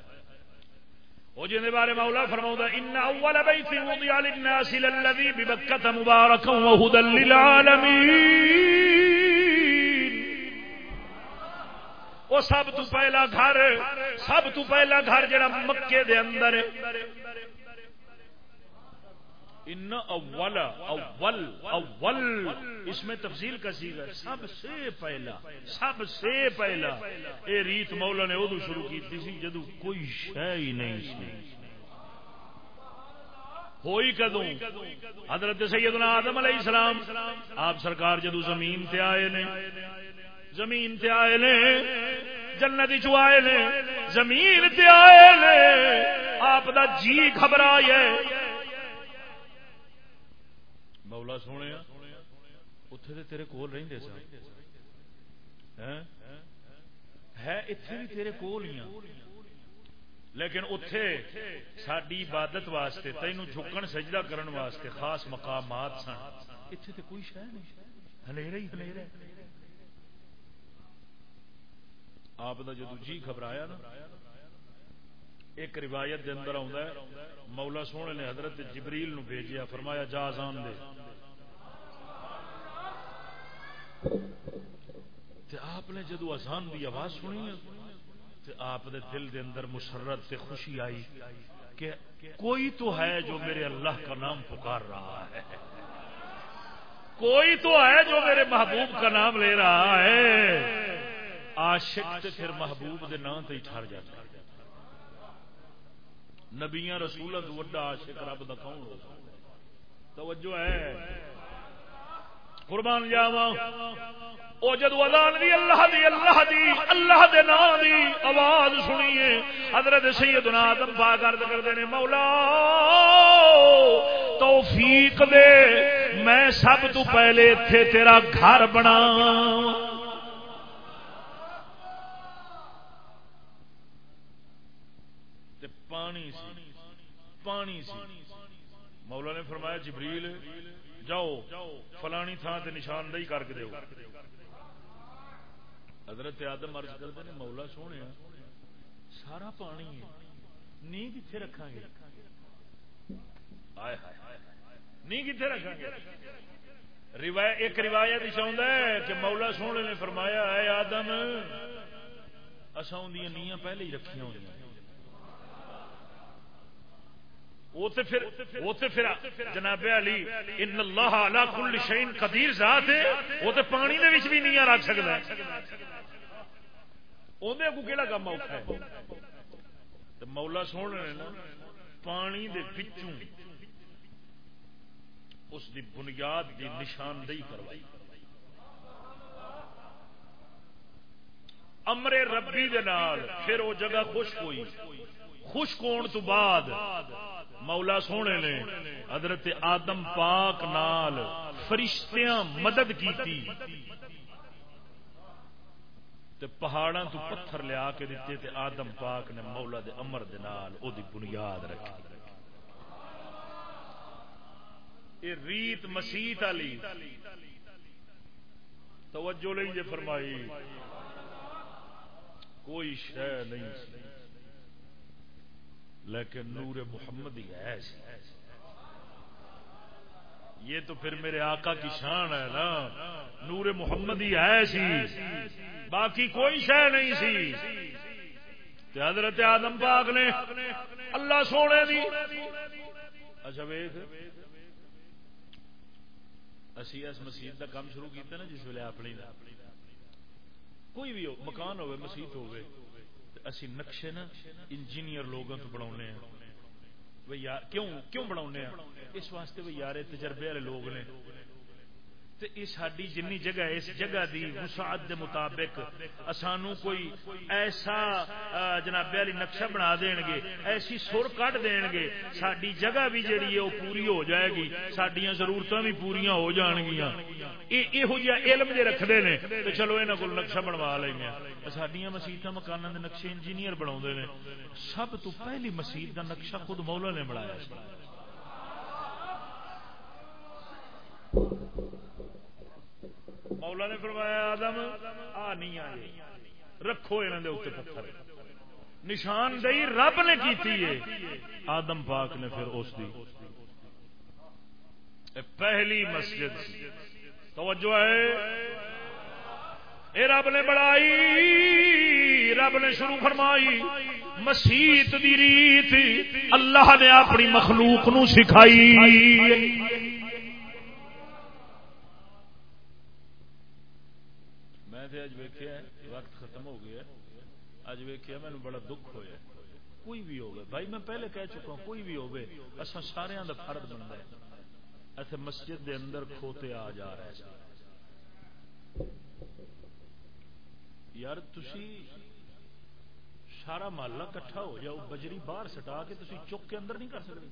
وہ جن بارے مولا فرماؤں ان اول بیت وضع للناس للذي ببكة مباركا وهدى للعالمين وہ سب تو پہلا گھر، سب تو پہلا گھر جڑا مکے دے اندر۔ ان اول اول اول، اس میں تفصیل کا سیگا۔ سب سے پہلا، سب سے پہلا۔ اے ریت مولا نے ادو شروع کی تھی جدو کوئی شہ ہی نہیں سی۔ ہوئی کدوں؟ حضرت سیدنا آدم علیہ السلام۔ آپ سرکار جدو زمین تے آئے نے زمین تے آئے نے، جنت چ آئے نے، زمین تے آئے نے، آپ دا جی گھبرا مولا سونے اتے تو تیرے کول رہتے سن۔ ہے اتے بھی تیرے کول ہی لیکن اتے ساری عبادت واسطے، تینوں جھکن سجدہ کرن واسطے خاص مقامات سن۔ اتنے تو کوئی شہ نہیں۔ ہلے ہی ہلے آپ کا جدو جی گھبرایا نا، ایک روایت دے اندر ہے، مولا سونے نے حضرت جبریل نو بھیجیا، فرمایا جا آزان دے۔ تے آپ نے جدو آزان دی آواز سنی تے آپ دے دل دے اندر مسرت تے خوشی آئی کہ کوئی تو ہے جو میرے اللہ کا نام پکار رہا ہے۔ کوئی تو ہے جو میرے محبوب کا نام لے رہا ہے۔ عاشق تے پھر محبوب دے نام تے ٹھہر جاتا ہے۔ نبیاں رسولوں تو وڈا عاشق رب دا کون ہو؟ توجہ ہے۔ قربان جاوا او جدو اذان دی اللہ دی اللہ دی، اللہ دے نام دی آواز سنیے، حضرت سیدنا آدم پاک عرض کردے نے، مولا، توفیق دے، میں سب تو پہلے تھے تیرا گھر بناواں۔ پانی سی پانی سی۔ مولا نے فرمایا، جبریل، جاؤ، فلانی تھان سے نشاندہی کر کے دو حضرت آدم عرض کرتے ہیں، مولا سونے، سارا پانی ہے نی کتنے رکھا گے؟ نی کتنے رکھا گے؟ ایک روایت چاہتا ہے کہ مولا سونے نے فرمایا ہے آدم اصا اندیاں نیاں پہلے ہی رکھیاں ہوئی جناب علی ان اللہ علا کل شین قدیر ذات ہے۔ وہ تو پانی دے وچ بھی نہیں رکھ سکتا اندر کو کہڑا کام اوکھا ہے؟ مولا سونے نے نا، پانی دے وچوں اس دی بنیاد دی نشاندہی کروائی۔ امر ربی دے نال پھر وہ جگہ خشک ہوئی۔ خشک ہونے تو بعد مولا سونے نے حضرت آدم پاک نال فرشتیاں مدد کی پہاڑاں تو پتھر لیا کے دیتے تے آدم پاک نے مولا دے امر دے نال او دی بنیاد رکھی۔ یہ ریت مسیت علی توجہ لیں جے فرمائی۔ کوئی شہ نہیں۔ سی لیکن نور محمد ہی ہے یہ تو پھر میرے آقا کی شان ہے نا۔ نور محمد ہی ہے سی باقی کوئی شہ نہیں سی۔ حضرت آدم پاک نے اللہ سونے دی۔ اچھا ویخ اسی اس مسیح کا کام شروع کیا نا جس ویلے اپنی کوئی بھی ہو مکان ہوئے مسیح ہوئے اسی نقشے نا انجینئر لوگوں تو بنا کیوں کیوں بنا اس واسطے بھی یار، تجربے والے لوگ نے۔ ساری جن جگہ اس جگہ دی وسعت دے مطابق سانو کوئی ایسا جناب والی نقشہ بنا دین گے ایسی سر کٹ دین گے ساری جگہ بھی جیڑی ہے وہ پوری ہو جائے گی سڈیا ضرورت بھی پوریا ہو جان گیا یہو جہاں علم جی رکھتے ہیں تو چلو یہاں کو نقشہ بنوا لیں ہاں۔ گے سڈیا مسیحت مکانوں کے نقشے انجینئر بنا سب تو پہلی مسیح کا نقشہ خود مولا نے بنایا۔ مولا نے فرمایا، آدم، آ نہیں آئے، رکھو یہاں کے پتھر۔ نشاندہی رب نے کی آدم پاک نے پھر اس دی۔ پہلی مسجد۔ توجہ ہے۔ اے رب نے بڑائی رب نے شروع فرمائی۔ مسیت دی ریت۔ اللہ نے اپنی مخلوق نو سکھائی۔ اج ویکیا وقت ختم ہو گیا اج ویکیا مینو بڑا دکھ ہوا کوئی بھی ہوگا بھائی میں پہلے کہہ چکا ہوں، کوئی بھی ہوگا اصا سارے کا فرد بنتا ہے۔ ایسے مسجد دے اندر کھوتے آ جا رہے ہیں۔ یار تھی سارا محلہ کٹھا ہو جاؤ، بجری باہر سٹا کے تھی چک کے اندر نہیں کر سکتے۔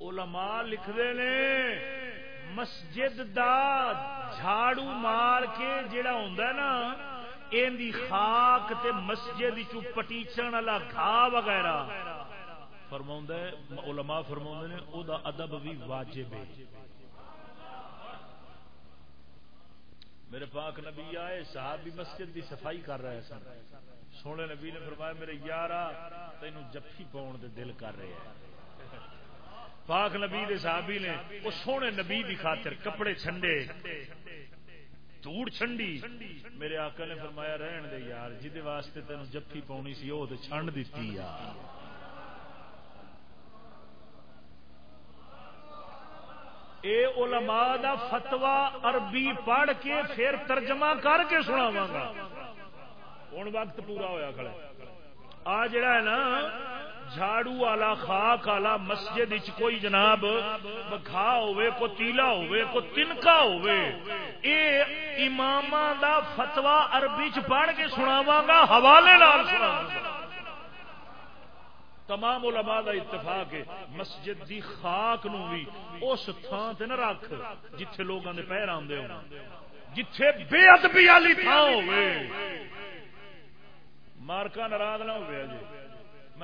علماء لکھتے ہیں مسجد دا جھاڑو مار کے جڑا ہوندا ہے نا این دی خاک تے مسجد چ پٹیچن والا گھا وغیرہ۔ فرماوندا ہے، علماء فرماوندے نے، او دا ادب بھی واجب ہے۔ میرے پاک نبی آئے صاحب بھی مسجد کی صفائی کر رہے سن۔ سونے نبی نے فرمایا، میرے یار تین جفی پاؤن دے دل کر رہے ہیں۔ پاک نبی دے صحابی نے، وہ سونے نبی دی خاطر کپڑے چھنڈے، دھوڑ چھنڈی۔ میرے آقا نے فرمایا، رہن دے یار جہد واسطے تین جفی پاؤنی سی وہ تو چھنڈ دیتی یار اے علماء دا فتوا عربی پڑھ کے پھر ترجمہ کر کے سنا گا۔ ہوں وقت پورا ہوا کھڑا آ جڑا ہے نا جھاڑو والا خاک والا مسجد اچ کوئی جناب بکھا ہوئے کو تیلا ہوئے کو تنکا ہوئے اے امام دا فتوا عربی چ پڑھ کے سناواں گا، حوالے نال سناواں تمام علماء دا اتفاق ہے، مسجد دی خاک نو بھی اس تھان تے نہ رکھ جتھے لوگاں دے پیر آندے ہون جتھے بے ادبی والی تھان ہوے مارکا ناراض نہ ہویا جی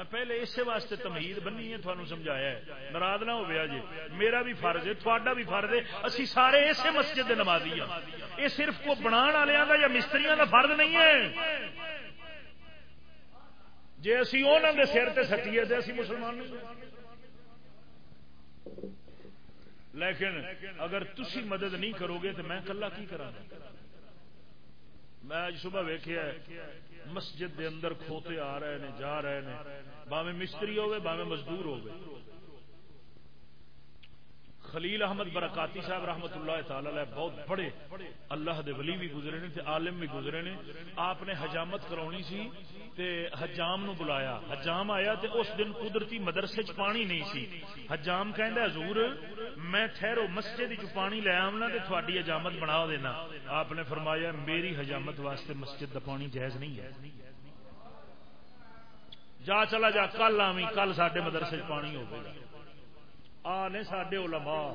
میں پہلے اسی واسطے تمہید بنی ہے تھانوں سمجھایا ہے۔ ناراض نہ ہویا جی۔ میرا بھی فرض ہے، تھوڑا بھی فرض ہے۔ اسی سارے اسی مسجد دے نمازی ہاں یہ صرف کو بنان والےاں دا یا مستریاں دا فرض نہیں ہے۔ جی اسی انہوں نے سر سے سٹیے تو اسی مسلمان نہیں لیکن اگر تسی مدد نہیں کرو گے تو میں کلا کی کرا میں اج صبح ویخیا مسجد دے اندر کھوتے آ رہے ہیں جا رہے ہیں باوے مستری ہوے باوے مزدور ہوے خلیل احمد برکاتی صاحب رحمت اللہ تعالی بہت بڑے اللہ دے ولی بھی گزرے نے تے عالم بھی گزرے نے۔ آپ نے حجامت کرونی سی تے حجام نو بلایا۔ حجام آیا تے اس دن قدرتی مدرسے چ پانی نہیں سی۔ حجام کہندا حضور، میں ٹھہرو مسجد چ پانی لے آونا تے تھوڑی حجامت بنا دینا۔ آپ نے فرمایا، میری حجامت واسطے مسجد دا پانی جائز نہیں ہے۔ جا چلا جا، کل آویں، کل ساڈے مدرسے چ پانی ہوگا۔ آ نے سڈے علماء۔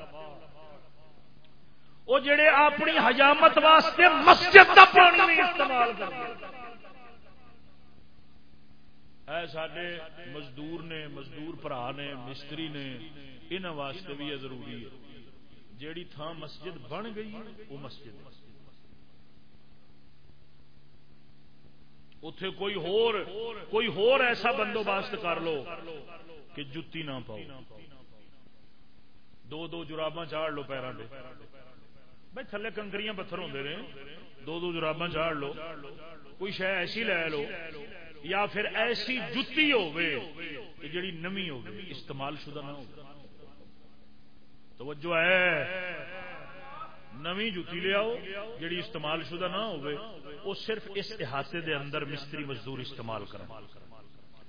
وہ جڑے اپنی حجامت واسطے مسجد کا پانی استعمال کرتے۔ اے سڈے مزدور نے، مزدور برا نے، مستری نے ان واسطے بھی یہ ضروری ہے۔ جیڑی تھان مسجد بن گئی وہ مسجد اتے کوئی ہور کوئی ہور ایسا بندوبست کر لو کہ جتی نہ پاؤ۔ دو دو جراباں چاڑ لو پیروں سے بھائی تھلے کنکریاں پتھر ہوتے رہے دو دو جراباں چاڑ لو۔ کوئی شہ ایسی لے لو یا پھر ایسی جتی ہو جڑی نمی ہو استعمال شدہ نہ ہو توجہ ہے۔ نمی جتی لے آؤ، جڑی استعمال شدہ نہ ہو صرف اس احاطے دے اندر مستری مزدور استعمال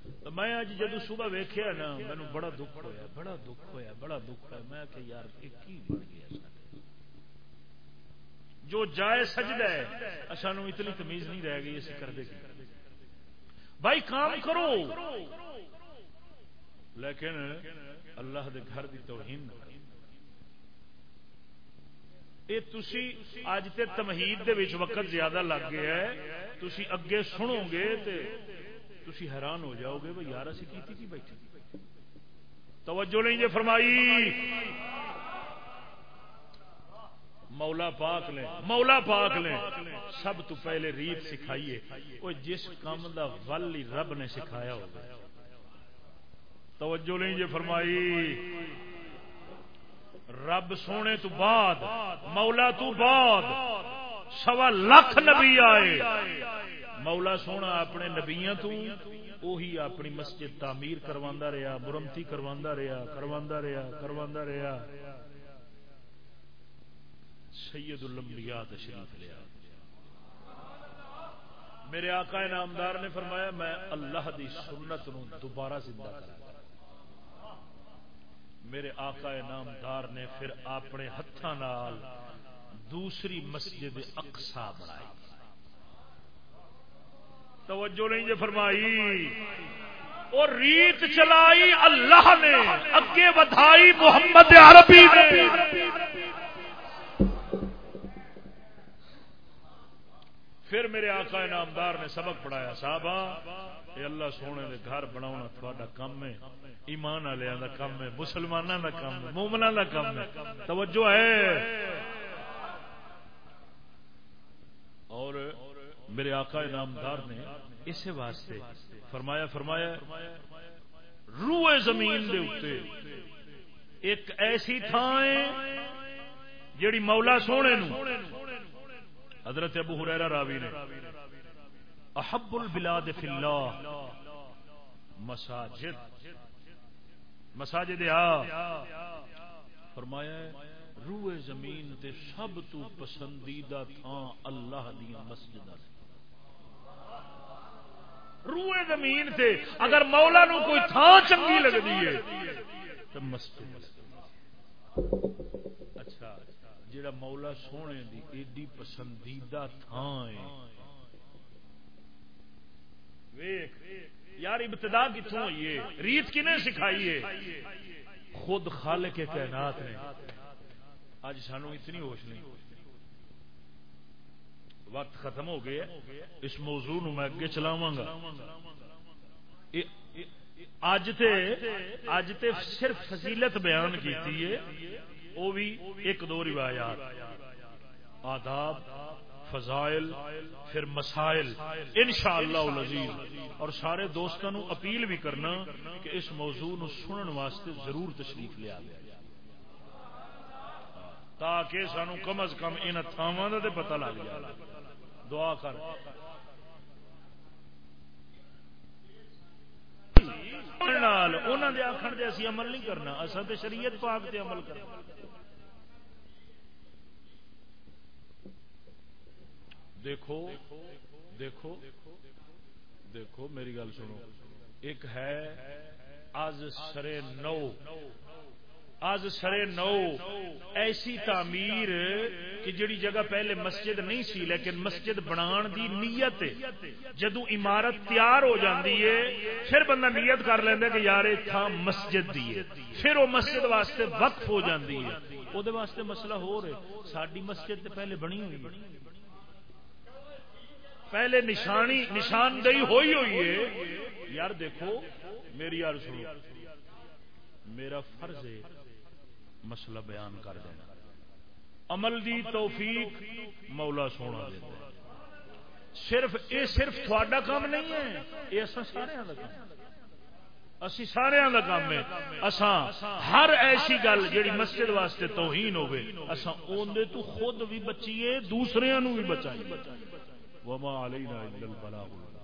کرنا میں اج جدو صبح ویخیا نا مینو بڑا دکھ ہوا بڑا دکھ ہوا بڑا دکھ ہوا میں کہ یار کی بن گیا جو جائے سجدہ ہے سانو اتنی تمیز نہیں رہ گئی، اسی کر دے گی بھائی، کام کرو۔ لیکن اللہ دے گھر دی توہین یہ تسی اج تے تمہید دے وچ وقت زیادہ لگ گیا ہے، تسی اگے سنو گے تے تھی حیران ہو جاؤ گے بھائی یار اسی کی کی بیٹھے توجہ نہیں جی فرمائی۔ مولا پاک نے، مولا پاک نے سب تو پہلے ریت سکھائیے وہ جس کام دا ول رب نے سکھایا ہوگا۔ توجہ نہیں جی فرمائی۔ رب سونے تو بعد، مولا تو بعد، سوا لکھ نبی آئے۔ مولا سونا اپنے نبیا تو وہی اپنی مسجد تعمیر کروا رہا مرمتی کروا رہا کروا رہا کروا رہا۔ سید الانبیاء تشریف لیا میرے آقا نامدار نے فرمایا، میں اللہ دی سنت نو دوبارہ زندہ کرا میرے آقا نامدار نے پھر اپنے ہاتھوں دوسری مسجد اقسا بنائی۔ توجہ نہیں جی فرمائی۔ اور ریت چلائی اللہ نے، اگے بدھائی محمد عربی نے۔ پھر میرے آقا نامدار نے سبق پڑھایا صاحب یہ اللہ سونے دے گھر بنا تھوڑا کم ہے ایمان والوں کا کم ہے مسلمانوں کا کم ہے مومنا کا کم ہے۔ توجہ ہے۔ اور میرے آقا نامدار نے اسی واسطے فرمایا فرمایا، روئے زمین دے اتے ایک ایسی تھان جیڑی مولا سونے نو۔ حضرت ابو حریرہ راوی نے، احب البلاد فی اللہ، مساجد مساجد آ۔ فرمایا، روئے زمین تے سب تو پسندیدہ تھان اللہ دیا مسجدہ مسجد روئے زمین تے اگر مولا نو کوئی تھان چنگی لگتی ہے، تو مسجد۔ اچھا جڑا مولا سونے دی ایڈی پسندیدہ تھان یار ابتدا کتوں ہوئی ہے؟ ریت کنے سکھائی ہے؟ خود خالق کے کائنات نے۔ اج سانو اتنی ہوش نہیں۔ وقت ختم ہو گیا اس موضوع نو میں اگے چلاواں گا۔ اج تے اج تے صرف فضیلت بیان کیتی ہے وہ بھی ایک دو روایات۔ آداب، فضائل، پھر مسائل۔ انشاءاللہ العزیز، اور سارے دوستوں اپیل بھی کرنا کہ اس موضوع نو سنن واسطے ضرور تشریف لیا گیا تاکہ سانو کم از کم ان تھاواں کا پتہ لگ جائے۔ دعا کر۔ آخر دے اسی عمل نہیں کرنا اصل تو شریعت پاک تے عمل کرنا۔ دیکھو دیکھو دیکھو، میری گل سنو۔ ایک ہے آج سرے نو۔ آج سرے نو، ایسی تعمیر کہ جڑی جگہ پہلے مسجد نہیں سی، لیکن مسجد بنان دی نیت جدو عمارت تیار ہو جاندی ہے، پھر بندہ نیت کر لینا کہ یار تھا مسجد دی ہے۔ پھر وہ مسجد واسطے وقف ہو جاندی ہے۔ وہ واسطے مسئلہ ہو رہے ساری مسجد پہلے بنی ہوئی پہلے نشانی، نشاندہی ہوئی ہوئی ہے۔ یار دیکھو، میری یار سنو۔ میرا فرض ہے مسئلہ بیان کر دینا۔ عمل دی توفیق مولا سونا دینا صرف اے صرف تھوڑا کام نہیں ہے، یہ اصا سارے کا کام۔ اسی سارے کا کام ہے۔ اساں ہر ایسی گل جیڑی مسجد واسطے توہین ہوے اساں اون تو خود بھی بچیے دوسرے نو بھی بچائیے۔ وما علینا الا البلاغ۔